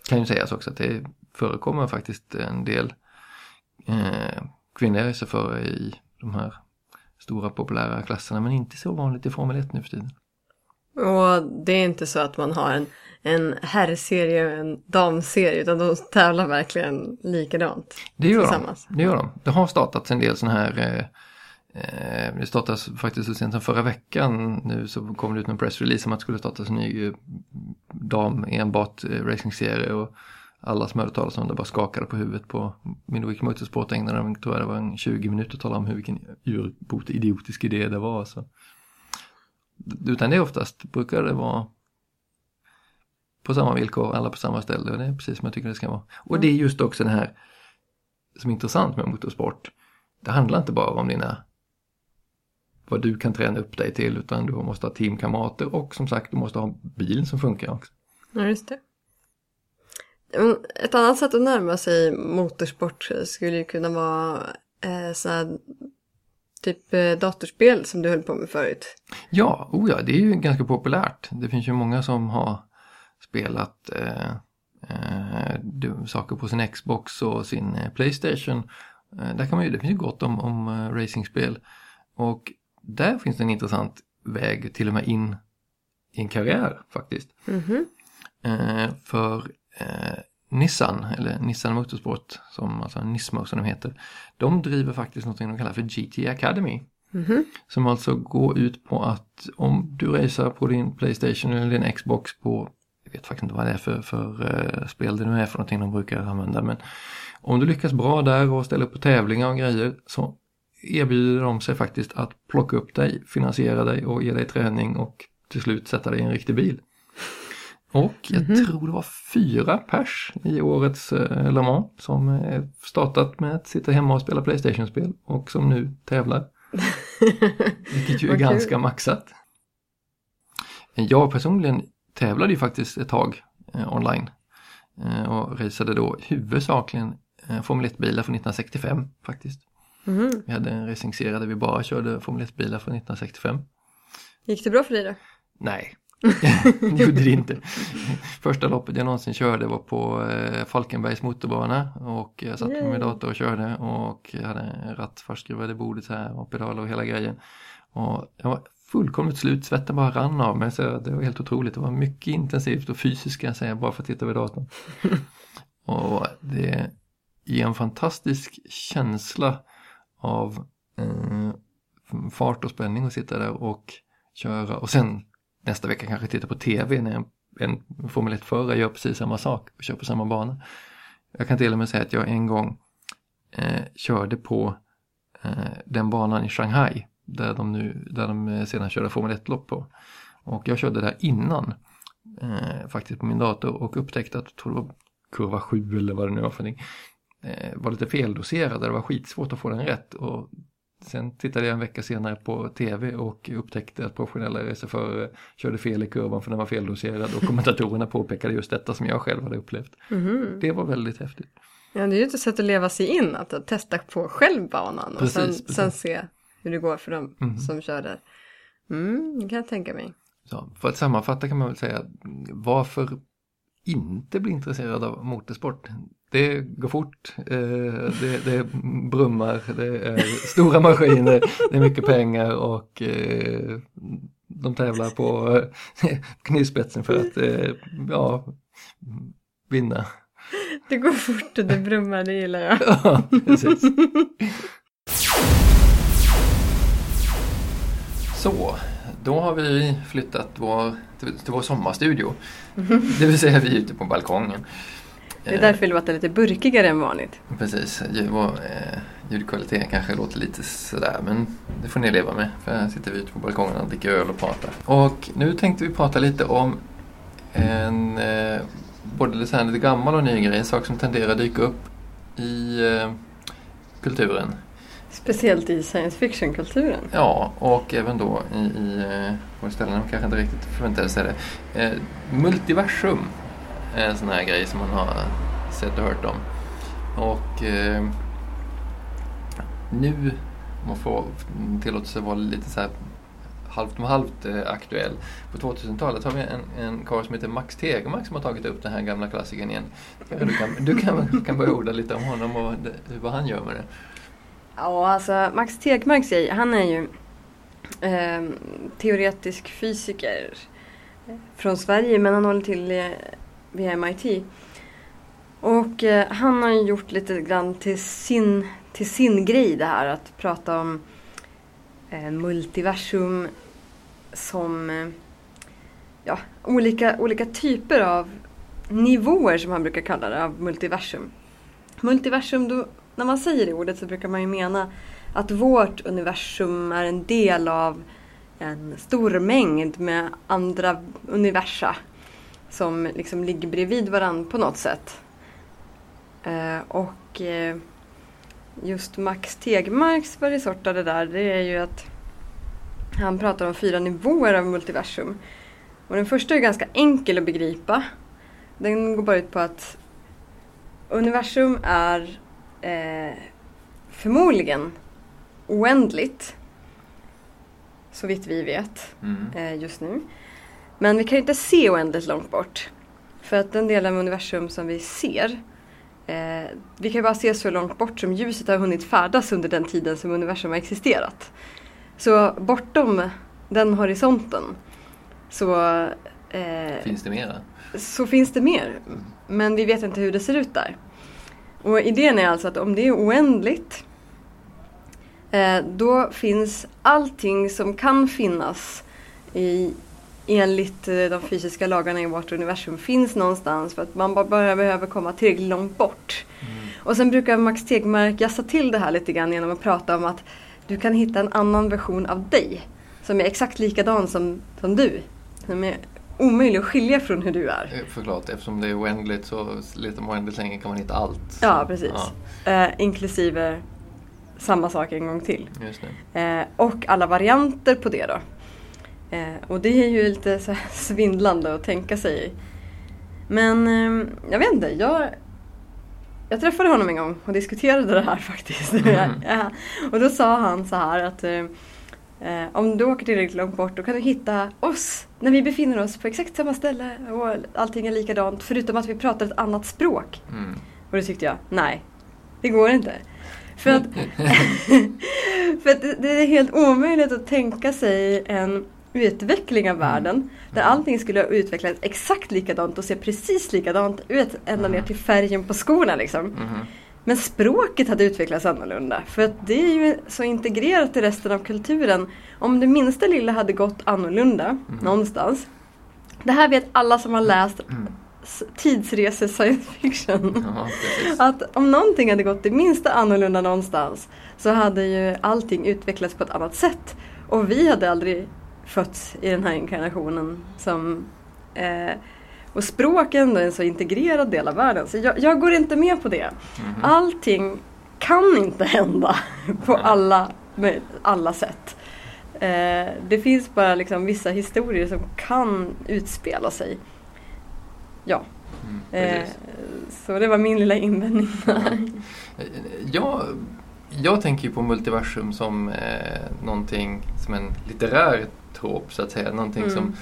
Kan ju sägas också att det förekommer faktiskt en del eh, kvinnliga racerförare i de här stora populära klasserna men inte så vanligt i Formel 1 nu för tiden. Och det är inte så att man har en, en herrserie och en damserie utan de tävlar verkligen likadant det gör tillsammans. De. Det gör de. Det har startats en del sådana här eh, eh, det startas faktiskt så sent som förra veckan nu så kom det ut en pressrelease om att det skulle startas en ny eh, dam enbart eh, racingserie och alla som hörde talas om det bara skakade på huvudet på min Wiki Motorsport ägnade de, tror jag det var en 20 minuter att tala om hur vilken idiotisk idé det var. Så. Utan det är oftast, brukar det vara på samma villkor, alla på samma ställe och det är precis som jag tycker det ska vara. Och det är just också det här som är intressant med motorsport. Det handlar inte bara om dina vad du kan träna upp dig till utan du måste ha teamkamrater och som sagt du måste ha bilen som funkar också. Ja, just det. Ett annat sätt att närma sig motorsport skulle ju kunna vara eh, sådana typ eh, datorspel som du höll på med förut. Ja, oh ja, det är ju ganska populärt. Det finns ju många som har spelat eh, eh, saker på sin Xbox och sin eh, Playstation. Eh, där kan man ju, det finns ju gott om, om racingspel. Och där finns det en intressant väg till och med in i en karriär faktiskt. Mm -hmm. för eh, Nissan, eller Nissan Motorsport, som, alltså Nismo som de heter, de driver faktiskt något de kallar för GT Academy. Mm -hmm. Som alltså går ut på att om du racear på din Playstation eller din Xbox på, vet faktiskt inte vad det är för, för uh, spel det nu är för någonting de brukar använda, men om du lyckas bra där och ställa upp på tävlingar och grejer så erbjuder de sig faktiskt att plocka upp dig, finansiera dig och ge dig träning och till slut sätta dig i en riktig bil. Och jag mm -hmm. tror det var fyra pers i årets eh, Le Mans som eh, startat med att sitta hemma och spela Playstation-spel och som nu tävlar. (laughs) Vilket ju är ganska maxat. Jag personligen tävlade ju faktiskt ett tag eh, online eh, och raceade då huvudsakligen eh, Formel 1-bilar från 1965 faktiskt. Mm. Vi hade en racingserie där vi bara körde Formel 1-bilar från 1965. Gick det bra för dig då? Nej, (laughs) det gjorde det inte. Första loppet jag någonsin körde var på Falkenbergs motorbana och jag satt på min dator och körde och hade en ratt fastskruvad i bordet här och pedaler och hela grejen. Och jag var fullkomligt slut, svetten bara rann av mig så det var helt otroligt. Det var mycket intensivt och fysiskt kan jag säga bara för att titta vid datorn. (laughs) och det ger en fantastisk känsla av eh, fart och spänning att sitta där och köra och sen nästa vecka kanske titta på tv när en, en Formel 1-förare gör precis samma sak och kör på samma bana. Jag kan till och med säga att jag en gång eh, körde på eh, den banan i Shanghai där de, nu, där de eh, sedan körde Formel 1-lopp på. Och jag körde där innan eh, faktiskt på min dator och upptäckte att, tror det var kurva 7 eller vad det nu var för någonting, eh, var lite feldoserad, det var skitsvårt att få den rätt och Sen tittade jag en vecka senare på tv och upptäckte att professionella racerförare körde fel i kurvan för den var feldoserad och kommentatorerna påpekade just detta som jag själv hade upplevt. Mm. Det var väldigt häftigt. Ja, det är ju ett sätt att leva sig in, att testa på själv banan och precis, sen, precis. sen, se hur det går för dem mm. som kör där. Mm, det kan jag tänka mig. Så, för att sammanfatta kan man väl säga, varför inte bli intresserad av motorsport? det går fort, eh, det, det brummar, det är stora maskiner, det är mycket pengar och eh, de tävlar på eh, knivspetsen för att ja, vinna. Det går fort och det brummar, det gillar jag. Ja, precis. (laughs) Så, då har vi flyttat vår, till, till vår sommarstudio. (laughs) Det vill säga vi är ute på balkongen. Det är därför det låter lite burkigare än vanligt. Precis, vår, eh, ljudkvaliteten kanske låter lite sådär men det får ni leva med. För här sitter vi ute på balkongen och dricker öl och pratar. Och nu tänkte vi prata lite om en eh, både lite, lite gammal och ny grej, en sak som tenderar att dyka upp i eh, kulturen. Speciellt i science fiction-kulturen. Ja, och även då i, i eh, på ställen man kanske inte riktigt förväntade sig det. Eh, multiversum är en sån här grej som man har sett och hört om. Och eh, nu, om man får tillåta sig vara lite så här halvt om halvt eh, aktuell. På 2000-talet har vi en, en karl som heter Max Tegmark som har tagit upp den här gamla klassikern igen. Du kan, du kan, kan börja orda lite om honom och det, vad han gör med det. Ja, alltså Max Tegmark säger, han är ju eh, teoretisk fysiker från Sverige men han håller till eh, vid MIT. Och eh, han har gjort lite grann till sin, till sin grej det här att prata om eh, multiversum som eh, ja, olika, olika typer av nivåer som han brukar kalla det av multiversum. Multiversum, då, när man säger det ordet så brukar man ju mena att vårt universum är en del av en stor mängd med andra universa som liksom ligger bredvid varandra på något sätt. Eh, och eh, just Max Tegmarks resort av det där, det är ju att han pratar om fyra nivåer av multiversum. Och den första är ganska enkel att begripa. Den går bara ut på att universum är eh, förmodligen oändligt. Så vitt vi vet Mm. eh, just nu. Men vi kan ju inte se oändligt långt bort. För att den delen av universum som vi ser eh, vi kan ju bara se så långt bort som ljuset har hunnit färdas under den tiden som universum har existerat. Så bortom den horisonten så, eh, Finns det mera? så finns det mer. Men vi vet inte hur det ser ut där. Och idén är alltså att om det är oändligt eh, då finns allting som kan finnas i, enligt eh, de fysiska lagarna i vårt universum finns någonstans för att man bara behöver komma tillräckligt långt bort. Och sen brukar Max Tegmark jassa till det här lite grann genom att prata om att du kan hitta en annan version av dig som är exakt likadan som, som du. Som är omöjlig att skilja från hur du är. Eh, Förklart, eftersom det är oändligt så letar man oändligt länge kan man hitta allt. Ja, precis. Ja, Eh, inklusive samma sak en gång till. just det. Eh, och alla varianter på det då. Eh, och det är ju lite så (laughs) svindlande att tänka sig. Men eh, jag vet inte, jag, jag träffade honom en gång och diskuterade det här (laughs) faktiskt. Mhm. (laughs) ja. Och då sa han så här att eh, om du åker tillräckligt långt bort då kan du hitta oss när vi befinner oss på exakt samma ställe och allting är likadant förutom att vi pratar ett annat språk. Mm. Och då tyckte jag, nej, det går inte. För att, (laughs) för att det, är helt omöjligt att tänka sig en utveckling av världen där allting skulle ha utvecklats exakt likadant och se precis likadant ut ända ner till färgen på skorna liksom. Mhm. Men språket hade utvecklats annorlunda för att det är ju så integrerat i resten av kulturen. Om det minsta lilla hade gått annorlunda någonstans. Det här vet alla som har läst s- tidsrese science fiction. Ja. Att om någonting hade gått det minsta annorlunda någonstans så hade ju allting utvecklats på ett annat sätt. Och vi hade aldrig fötts i den här inkarnationen som eh, och språk är ändå en så integrerad del av världen så jag, jag går inte med på det. Mhm. Allting kan inte (laughs) hända på alla, alla sätt. Eh, det finns bara liksom vissa historier som kan utspela sig. Ja, Mm, eh, så det var min lilla invändning (laughs) där. Eh, Jag, jag tänker ju på multiversum som eh, någonting som en litterär trop så att säga. Någonting Mm. som,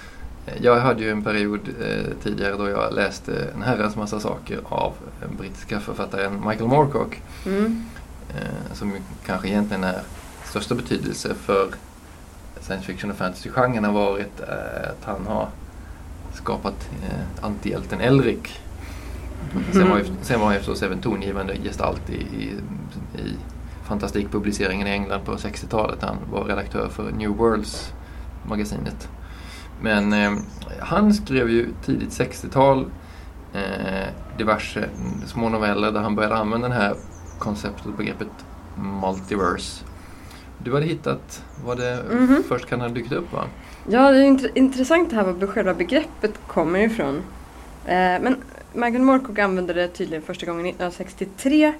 jag hade ju en period eh, tidigare då jag läste en herrans massa saker av den brittiska författaren Michael Moorcock. Mm. Eh, som kanske egentligen är största betydelse för science fiction och fantasy-genren har varit eh, att han har skapat eh, antihjälten Elric. Sen var, ju, sen var han ju förstås även tongivande gestalt i, i, i fantastikpubliceringen i England på 60-talet. Han var redaktör för New Worlds magasinet. Men eh, han skrev ju tidigt 60-tal eh, diverse små noveller där han började använda det här konceptet begreppet multiverse. Du hade hittat vad det Mhm. först kan ha dykt upp va? Ja, det är int- intressant det här var själva begreppet kommer ifrån. Eh, men Michael Moorcock använde det tydligen första gången 1963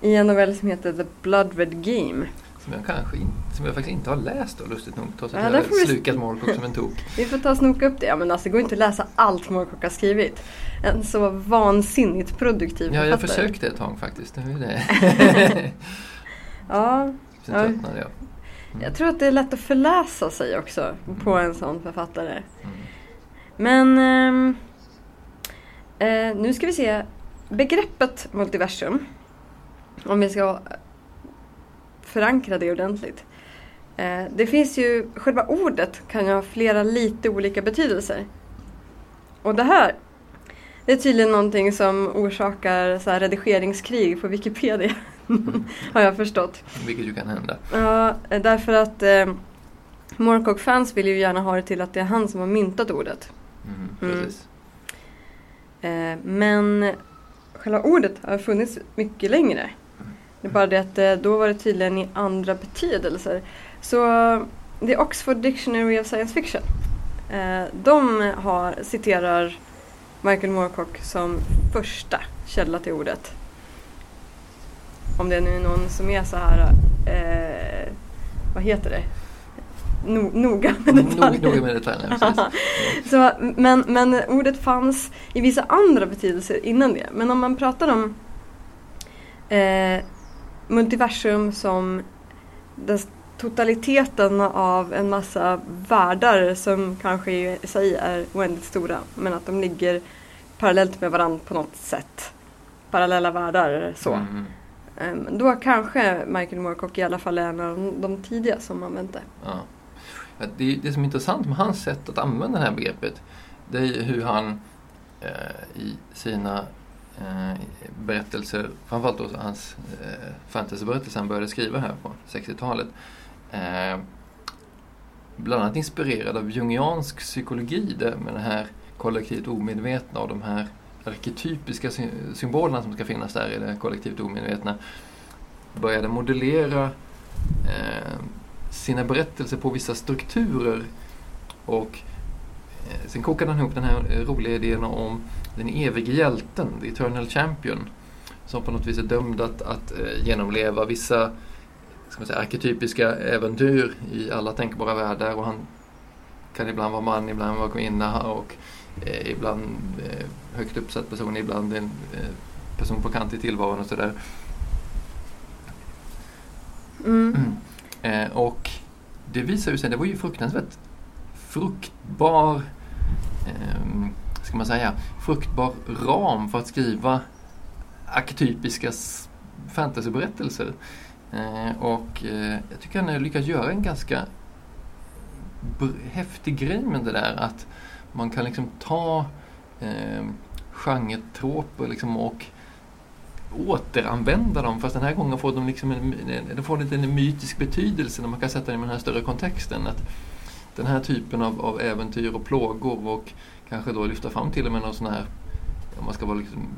i en novell som heter The Blood Red Game. Som jag, kanske in, som jag faktiskt inte har läst då, lustigt nog. Trots att Ja, jag har slukat Moorcock som en tok. (laughs) Vi får ta och snoka upp det. Ja men alltså det går inte att läsa allt Moorcock har skrivit. En så vansinnigt produktiv Ja, jag författare. försökte ett tag faktiskt. Var ju det. (laughs) Ja, Sen tröttnade jag. jag tror att det är lätt att förläsa sig också på en sån författare. Mm. Men ehm, eh, nu ska vi se begreppet multiversum. Om vi ska förankra det ordentligt. Eh, det finns ju, själva ordet kan ju ha flera lite olika betydelser. Och det här, det är tydligen någonting som orsakar så redigeringskrig på Wikipedia. (laughs) har jag förstått. Vilket ju kan hända. Ja, därför att eh, Moorcock-fans vill ju gärna ha det till att det är han som har myntat ordet. Mm, Mm. precis. Eh, men själva ordet har funnits mycket längre. Det är bara det att eh, då var det tydligen i andra betydelser. Så det är Oxford Dictionary of Science Fiction. Eh, de har, citerar Michael Moorcock som första källa till ordet. Om det nu är någon som är så här, eh, vad heter det? No, noga med detaljer. nog med detaljerna, precis. (laughs) Så, men, men ordet fanns i vissa andra betydelser innan det. Men om man pratar om eh, multiversum som den totaliteten av en massa världar som kanske i sig är oändligt stora men att de ligger parallellt med varandra på något sätt. Parallella världar så. Mm, Ehm, Då kanske Michael Moorcock i alla fall är en av de- de tidiga som använt det. ja. Ja, Det, det som är intressant med hans sätt att använda det här begreppet det är ju hur han eh, i sina eh, berättelser, framförallt då hans eh, fantasyberättelser han började skriva här på 60-talet eh, bland annat inspirerad av jungiansk psykologi där med det här kollektivt omedvetna och de här arketypiska sy- symbolerna som ska finnas där i det kollektivt omedvetna började modellera eh, sina berättelser på vissa strukturer. Och eh, sen kokade han ihop den här roliga idén om den evige hjälten, the eternal champion som på något vis är dömd att, att eh, genomleva vissa ska man säga, arketypiska äventyr i alla tänkbara världar och han kan ibland vara man, ibland vara kvinna och eh, ibland eh, högt uppsatt person, ibland en eh, person på kant i tillvaron och sådär. Mm. Mm. Eh, och det visar ju sig, det var ju fruktansvärt fruktbar, eh, ska man säga, fruktbar ram för att skriva arketypiska fantasyberättelser. Eh, och eh, jag tycker han har lyckats göra en ganska häftig grej med det där att man kan liksom ta eh, genretroper liksom och återanvända dem fast den här gången får de liksom en, en, de får lite en mytisk betydelse när man kan sätta dem i den här större kontexten. Att den här typen av, av äventyr och plågor och kanske då lyfta fram till och med någon sån här, om man ska vara liksom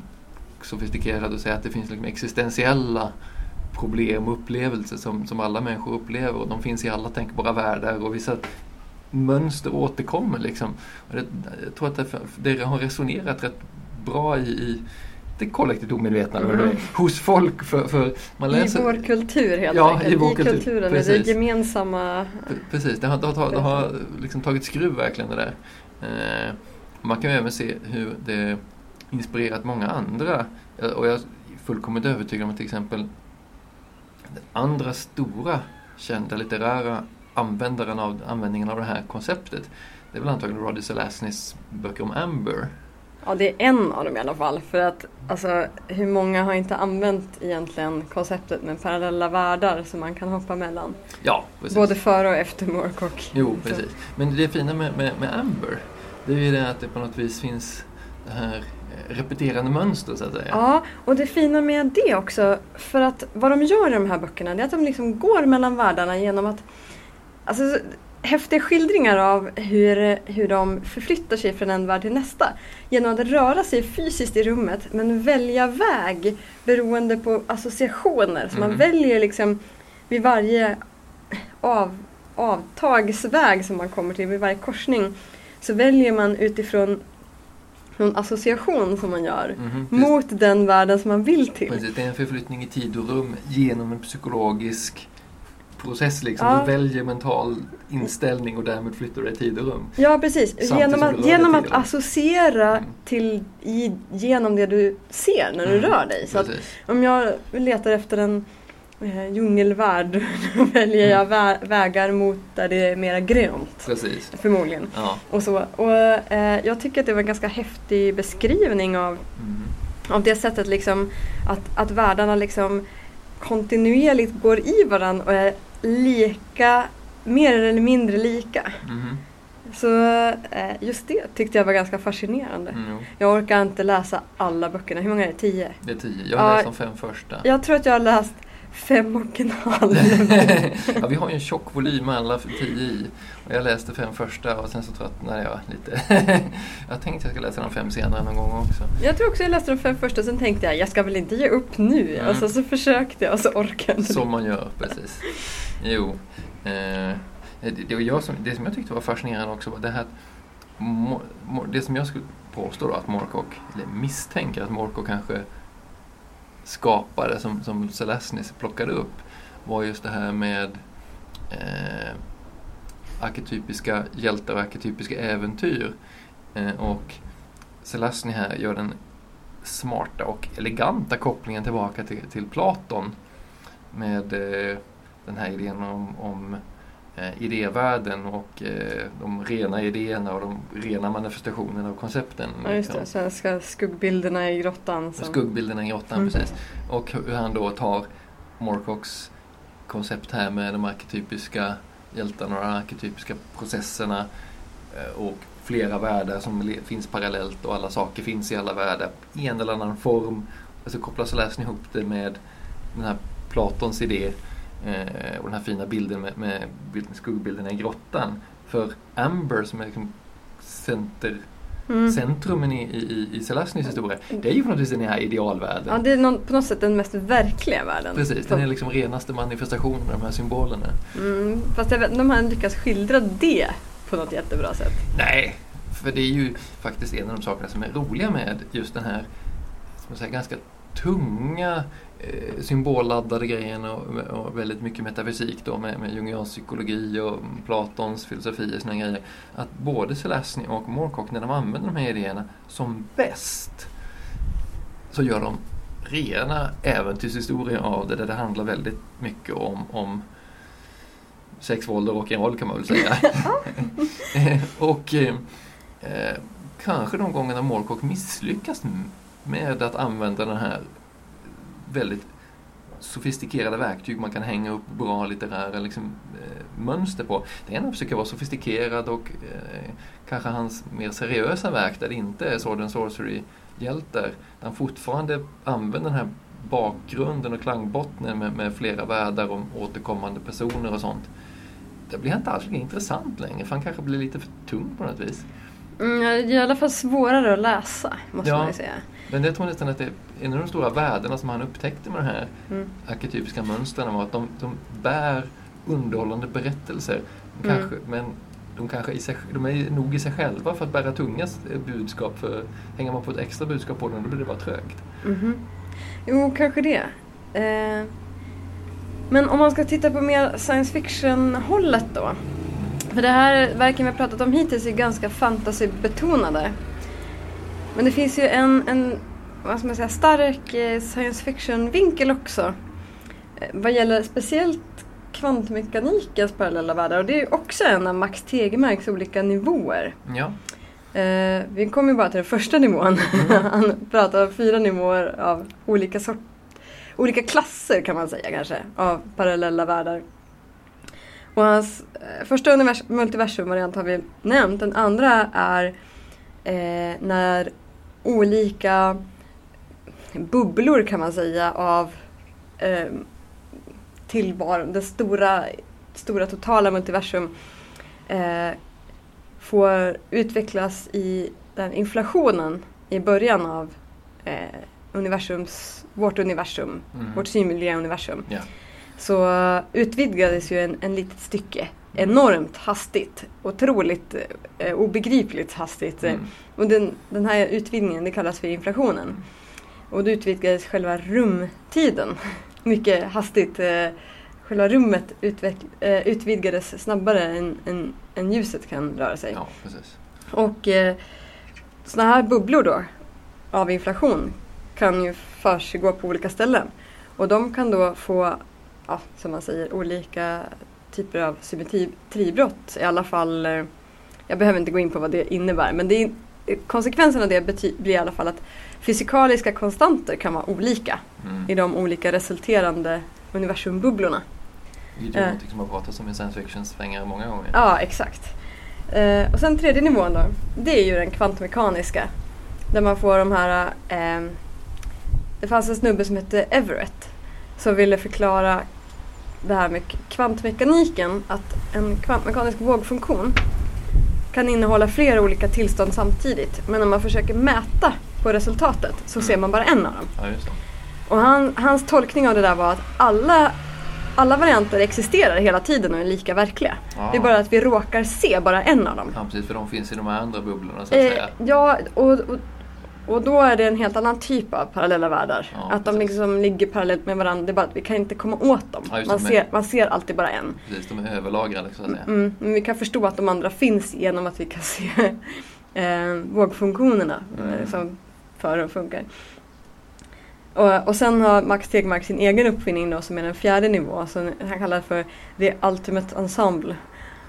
sofistikerad och säga att det finns liksom existentiella problem och upplevelser som, som alla människor upplever och de finns i alla tänkbara världar och vissa mönster återkommer liksom. Och det, jag tror att det, det har resonerat rätt bra i, i det kollektivt omedvetna Mm. hos folk. För, för man läser, I vår kultur helt Ja, enkelt. i vår kultur. kulturen är Precis. det gemensamma. Precis, det har, det har, det har liksom tagit skruv verkligen det där. Eh, man kan ju även se hur det inspirerat många andra. Eh, Och jag är fullkomligt övertygad om att till exempel den andra stora kända litterära användaren av användningen av det här konceptet det är väl antagligen Roddy Selaznys böcker om Amber. Ja, det är en av dem i alla fall. För att alltså, hur många har inte använt egentligen konceptet med parallella världar som man kan hoppa mellan? Ja, precis. Både före och efter Moorcock. Jo, precis. Men det fina med, med, med Amber, det är ju det att det på något vis finns det här repeterande mönster så att säga. Ja, och det fina med det också, för att vad de gör i de här böckerna, det är att de liksom går mellan världarna genom att Alltså, häftiga skildringar av hur, hur de förflyttar sig från en värld till nästa. Genom att röra sig fysiskt i rummet men välja väg beroende på associationer. Så man Mhm. väljer liksom vid varje av, avtagsväg som man kommer till, vid varje korsning, så väljer man utifrån någon association som man gör precis. mot den världen som man vill till. Precis, det är en förflyttning i tid och rum genom en psykologisk process. Liksom. Ja. Du väljer mental inställning och därmed flyttar du dig i tid och rum. Ja precis, Samtidigt genom att, genom att associera Mm. till, i, genom det du ser när du Mm, rör dig. Så om jag letar efter en eh, djungelvärld (laughs) då väljer jag vä- vägar mot där det är mera grönt. Precis. Förmodligen. Ja. Och, så. och eh, jag tycker att det var en ganska häftig beskrivning av, Mm. av det sättet liksom att, att världarna liksom kontinuerligt går i varandra och är lika, mer eller mindre lika. Mhm. Så eh, just det tyckte jag var ganska fascinerande. Mm. Jag orkar inte läsa alla böckerna. Hur många är det? Tio? Det är tio. Jag har Ja. läst de fem första. Jag tror att jag har läst fem och en halv. (laughs) ja, vi har ju en tjock volym med alla tio i. Och jag läste fem första och sen så tröttnade jag lite. (laughs) jag tänkte att jag ska läsa de fem senare någon gång också. Jag tror också jag läste de fem första, sen tänkte jag jag ska väl inte ge upp nu. Mm. Och så, så försökte jag och så orkade inte. Som man gör, precis. Jo. Eh, det, jag som, det som jag tyckte var fascinerande också var det här att det som jag skulle påstå då att Moorcock, eller misstänker att Moorcock kanske skapade som, som Selesnis plockade upp var just det här med eh, arketypiska hjältar och arketypiska äventyr. Eh, och Selesny här gör den smarta och eleganta kopplingen tillbaka till, till Platon med eh, den här idén om, om eh, idévärlden och eh, de rena idéerna och de rena manifestationerna av koncepten. Ja just det, liksom. svenska skuggbilderna i grottan. Som... Skuggbilderna i grottan, Mm. precis. Och hur han då tar Moorcocks koncept här med de arketypiska hjältarna och de arketypiska processerna eh, och flera världar som finns parallellt och alla saker finns i alla världar i en eller annan form. Och så kopplar Selesny ihop det med den här Platons idé eh, och den här fina bilden med, med bild- skuggbilderna i grottan. För Amber som är liksom center, Mm. centrumen i, i, i Selesnys historia, det är ju på något vis den här idealvärlden. Ja, det är någon, på något sätt den mest verkliga världen. Precis, den är liksom renaste manifestationen av de här symbolerna. Mm, fast jag vet, de har lyckats skildra det på något jättebra sätt. Nej, för det är ju faktiskt en av de sakerna som är roliga med just den här säga, ganska tunga symbolladdade grejen och, och väldigt mycket metafysik då med, med Jungians psykologi och Platons filosofi och såna grejer. Att både Selesny och Moorcock när de använder de här idéerna som bäst så gör de rena äventyrshistorier av det där det handlar väldigt mycket om, om sex, våld och rock'n'roll kan man väl säga. (laughs) (laughs) och eh, eh, kanske de gångerna Moorcock misslyckas med att använda den här väldigt sofistikerade verktyg man kan hänga upp bra litterära liksom, eh, mönster på. Det ena försöker vara sofistikerad och eh, kanske hans mer seriösa verk där det inte är Sword and Sorcery-hjältar. Där han fortfarande använder den här bakgrunden och klangbottnen med, med flera världar och återkommande personer och sånt. Det blir inte alls lika intressant längre för han kanske blir lite för tung på något vis. Mm, det är i alla fall svårare att läsa, måste Ja. man ju säga. Men jag tror nästan att det är en av de stora värdena som han upptäckte med de här Mm. arketypiska mönstren var att de, de bär underhållande berättelser. De Mm. Kanske, Men de, kanske i sig, de är nog i sig själva för att bära tunga budskap. För hänger man på ett extra budskap på dem då blir det bara trögt. Mhm. Jo, kanske det. Eh, men om man ska titta på mer science fiction-hållet då. För det här verken vi har pratat om hittills är ganska fantasybetonade. Men det finns ju en, en vad ska man säga, stark eh, science fiction-vinkel också. Eh, vad gäller speciellt kvantmekanikens parallella världar. Och det är ju också en av Max Tegmarks olika nivåer. Ja, Eh, vi kom ju bara till den första nivån. (laughs) Han pratar om fyra nivåer av olika, sort, olika klasser kan man säga kanske, av parallella världar. Och hans eh, första univers- multiversumvariant har vi nämnt. Den andra är eh, när olika bubblor kan man säga av eh, tillvaron, det stora, stora totala multiversum eh, får utvecklas i den inflationen i början av eh, universums, vårt universum, Mm. vårt synliga universum. Ja. Så utvidgades ju en, en litet stycke enormt hastigt, otroligt eh, obegripligt hastigt. Mm. Och den, den här utvidgningen det kallas för inflationen. Och då utvidgades själva rumtiden mycket hastigt. Eh, själva rummet eh, utvidgades snabbare än, än, än ljuset kan röra sig. ja, precis. Och eh, sådana här bubblor då av inflation kan ju försiggå på olika ställen. Och de kan då få, ja, som man säger, olika typer av symmetribrott. I alla fall, eh, jag behöver inte gå in på vad det innebär, men det konsekvensen av det blir i alla fall att fysikaliska konstanter kan vara olika Mm. i de olika resulterande universumbubblorna. Det är ju Eh. någonting som har pratats om i science fiction-svängar många gånger. Ja, exakt. Eh, och sen tredje nivån då, det är ju den kvantmekaniska. Där man får de här... ehm, det fanns en snubbe som hette Everett som ville förklara det här med kvantmekaniken. Att en kvantmekanisk vågfunktion kan innehålla flera olika tillstånd samtidigt. Men när man försöker mäta på resultatet så ser man bara en av dem. Ja. Och han, hans tolkning av det där var att alla, alla varianter existerar hela tiden och är lika verkliga. Ja. Det är bara att vi råkar se bara en av dem. Ja, precis, för de finns i de här andra bubblorna så att Eh, säga. ja, och, och, och då är det en helt annan typ av parallella världar. Ja, att de precis. liksom ligger parallellt med varandra. Det är bara att vi kan inte komma åt dem. Ja, man, ser, man ser alltid bara en. Precis, de är överlagrade så att säga. Mm, men vi kan förstå att de andra finns genom att vi kan se (laughs) eh, vågfunktionerna Mm. eh, som för och funkar. Och, och sen har Max Tegmark sin egen uppfinning då som är den fjärde nivån som han kallar för The Ultimate Ensemble.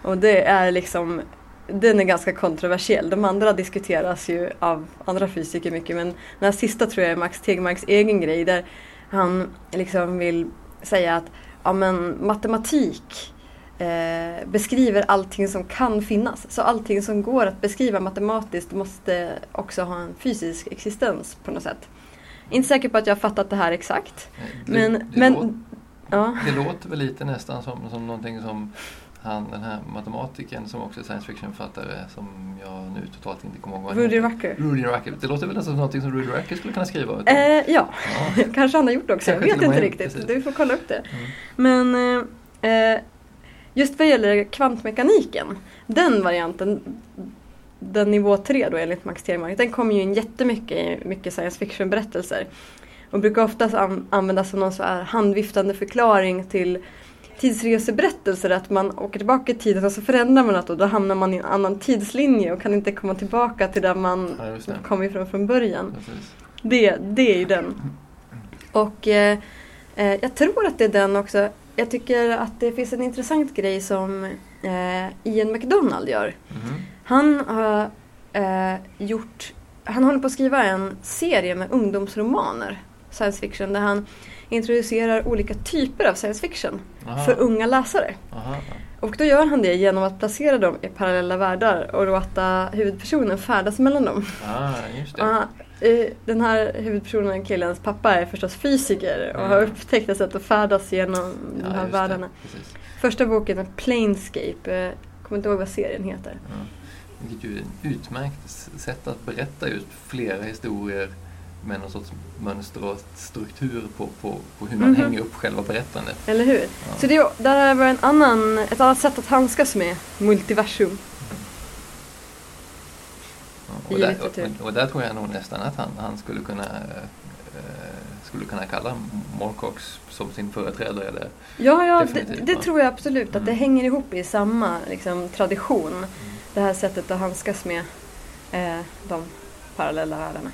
Och det är liksom den är ganska kontroversiell. De andra diskuteras ju av andra fysiker mycket men den här sista tror jag är Max Tegmarks egen grej där han liksom vill säga att ja, men matematik eh, beskriver allting som kan finnas. Så allting som går att beskriva matematiskt måste också ha en fysisk existens på något sätt. Inte säker på att jag har fattat det här exakt. Det, Men, det, men låter, ja. det låter väl lite nästan som, som någonting som han, den här matematikern som också är science fiction-författare som jag nu totalt inte kommer ihåg vad Rudy. Rucker. Rudy Rucker. Det låter väl nästan som någonting som Rudy Rucker skulle kunna skriva. Eh, ja, Ja. (laughs) kanske han har gjort också. Jag vet inte riktigt. precis. Du får kolla upp det. Mm. Men eh, eh, just vad gäller kvantmekaniken, den varianten, den nivå 3 då enligt Max Tegmark, den kommer ju in jättemycket i mycket science fiction-berättelser. Och brukar oftast an- användas som någon så här handviftande förklaring till tidsreseberättelser, att man åker tillbaka i tiden och så förändrar man något och då hamnar man i en annan tidslinje och kan inte komma tillbaka till där man Ja, kom ifrån från början. Precis. Det, det är ju den. Och eh, eh, jag tror att det är den också. Jag tycker att det finns en intressant grej som eh, Ian McDonald gör. Mhm. Han har eh, gjort, han håller på att skriva en serie med ungdomsromaner, science fiction, där han introducerar olika typer av science fiction Aha. för unga läsare. Aha. Och då gör han det genom att placera dem i parallella världar och låta huvudpersonen färdas mellan dem. Ah, just det. Eh, den här huvudpersonen, killens pappa, är förstås fysiker och har Mm. upptäckt ett sätt att färdas genom de Ja, här just världarna. Första boken är Planescape, eh, kommer inte ihåg vad serien heter. Ja. Vilket ju är ett utmärkt sätt att berätta just flera historier med någon sorts mönster och struktur på, på, på hur man Mhm. hänger upp själva berättandet. Eller hur? Ja. Så det, där var en annan, ett annat sätt att handskas med multiversum. Ja, och, där, och, och där tror jag nog nästan att han, han skulle kunna eh, skulle kunna kalla Moorcox som sin företrädare. Eller, Ja, ja det, det tror jag absolut att det Mm. hänger ihop i samma liksom, tradition. Det här sättet att handskas med eh, de parallella världarna.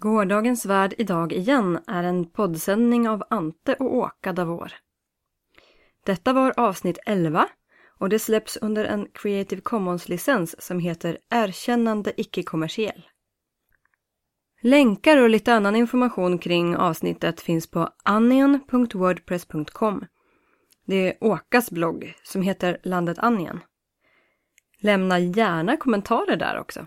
Gårdagens värld idag igen är en poddsändning av Ante och Åka Davor. Detta var avsnitt 11 och det släpps under en Creative Commons-licens som heter Erkännande icke-kommersiell. Länkar och lite annan information kring avsnittet finns på anion.wordpress.com det är Åkas blogg som heter Landet Anjen. Lämna gärna kommentarer där också.